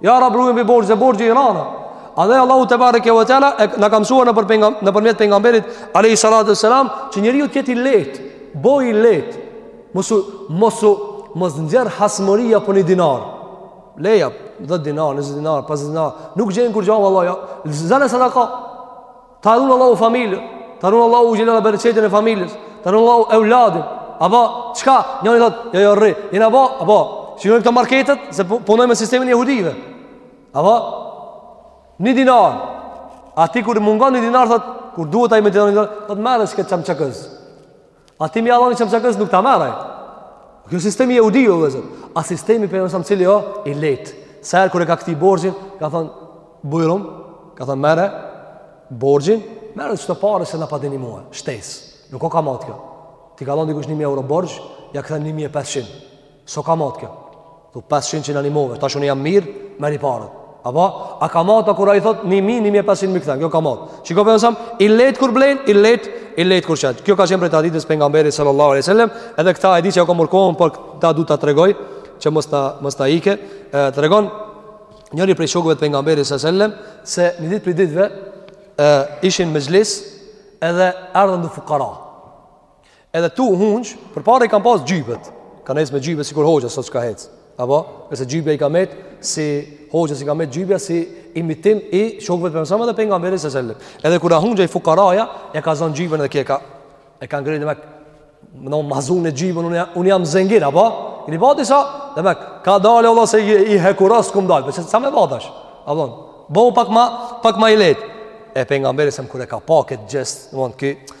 Ja rab rujna prej borxhit, se borxhi i ranë. Andaj Allahu tebareke ve teala, e na ka msue në, për pejgam, nëpërmjet pejgamberit, alejhi salatu selam, që njeriu t'jetë i lehtë, boj i lehtë, mos u, mos u, mos nxjerr hasmëri për një dinar. Leja, 10 dinar, 20 dinar, 50 dinar, nuk gjen kurgja vallah, ja, zane sadaka, Ta run Allahu familjen, ta run Allahu xhele ve ala bereqetin e familjes, ta run Allahu evladin, apo, çka, njani thot, jo, jo, rri, jena bo, apo, si jon këto marketet, se punojn me sistemin e jehudive, apo, një dinar, atij kur mungon një dinar, thot, kur duhet ai me dinar, thot, merre këtë çamçakëz, A ti mi Allahu që përsa kësë nuk ta merr ai. Kjo sistemi jehudi, o vllezër. A sistemi Pejgamberit selam cili o, jo, i letë. Sa herë kur e ka kthy borxhin, ka thonë, bujrum, ka thonë, merre borxhin, merre qëto pare se na pate ndihmue, shtesë. Nuk o kamatë kjo. Ty t'ka dhonë dikush 1.000 euro borxh, ja kthen 1.500. S'o kamatë kjo. Thu 500 që na nimove, tash unë jam mirë, merri paret. Apo, a kamatë, a kur ai thotë, një mi, një mi e 500 m'i kthen, kjo kamatë. Çka Pejgamberi selam, i letë kur blen, i letë, i letë kur shet. Kjo ka qenë prej traditës Pejgamberit sallallahu alejhi selam, edhe këta e di që ju kam marrë kohën, por këta du ta tregoj, që mos të, mos të ikë, e, tregon njëri prej shokëve të Pejgamberit selam, se një ditë prej ditëve, e, ishin n'mexhlis, edhe erdhën do fukara. Edhe tu hungj, përpara i kanë pas xhybet. Kanë ecë me xhybe sikur hoxha sot çka ec. Apo, e se xhybja i ka met si hoxhës i ka met xhybja si imitim i shokëve të Pejgamberit dhe pejgamberit sallallahu alajhi wasallam. Edhe kur a hungj ai fukaraja e ka zon xhybën edhe ky ka, e ka ngrejt, demek ma zune xhybën unë jam, unë jam zengin apo? I li vati sa, dhe me, ka dalë Allah se i, i hekurosa, kom dalë, përse sa me vatash. Apo, bonu pak ma, pak ma i letë. E pejgamberi selam kur e ka pa këtë gjest, domthonë kë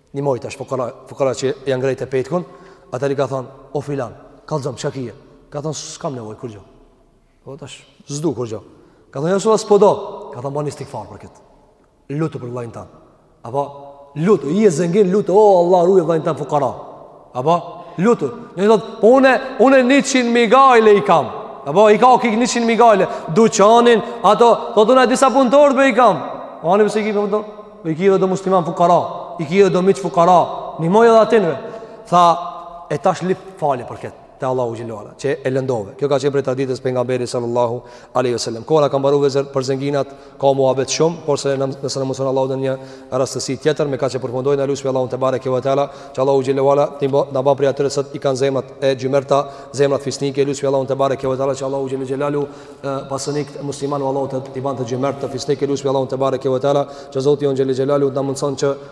Nimoj tash fukara, fukara që ja ngrejte petkun, atër i ka thonë, o filan, kallzom, çka kije? Ka thonë, s'kam nevojë, kurgjo. Po tash, s'du kurgjo. Ka thonë, ja Resulallah, s'po do. Ka thonë, bane një istigfar për këtë. Lutu për vllain tan. Apo, lutu, ti je zengin, lutu, o Allah, ruje vllain tan fukara. Apo, lutu. Një thotë, une, une njëqin mi gajle i kam. Apo, i ka o, i ki njëqin mi gajle. Duqanin, ato, thotë une, disa punëtorë po i kam. O, ani pse i ki punëtorët? Po i ki edhe do muslimanë fukara. I ki edhe do miq fukara. Nimoj edhe atynve. Tha, e tash lyp falje për këtë. Te Allahu xhelle ve ala, që e lëndove. Kjo ka qenë prej traditës Pejgamberit sallallahu alejhi selam. Koha na ka mbaru vllezër, për zenginat Ka muhabet shumë, por se nëse na mundëson Allahu në një rast tjetër, me kaq e përfundojna, lusim Allahun tebareke ve teala, që Allahu xhelle ve ala të na bajë prej atyre që i kanë zemrat e xhymerta, zemrat fisnike, lusim Allahun tebareke ve teala, që Allahu xhelle xhelaluhu pasanikët muslimanë, Allahu t'i ban të xhymert, të fisnikë, lusim Allahun tebareke ve teala, që Zoti ynë xhelle xhelaluhu të na mundëson që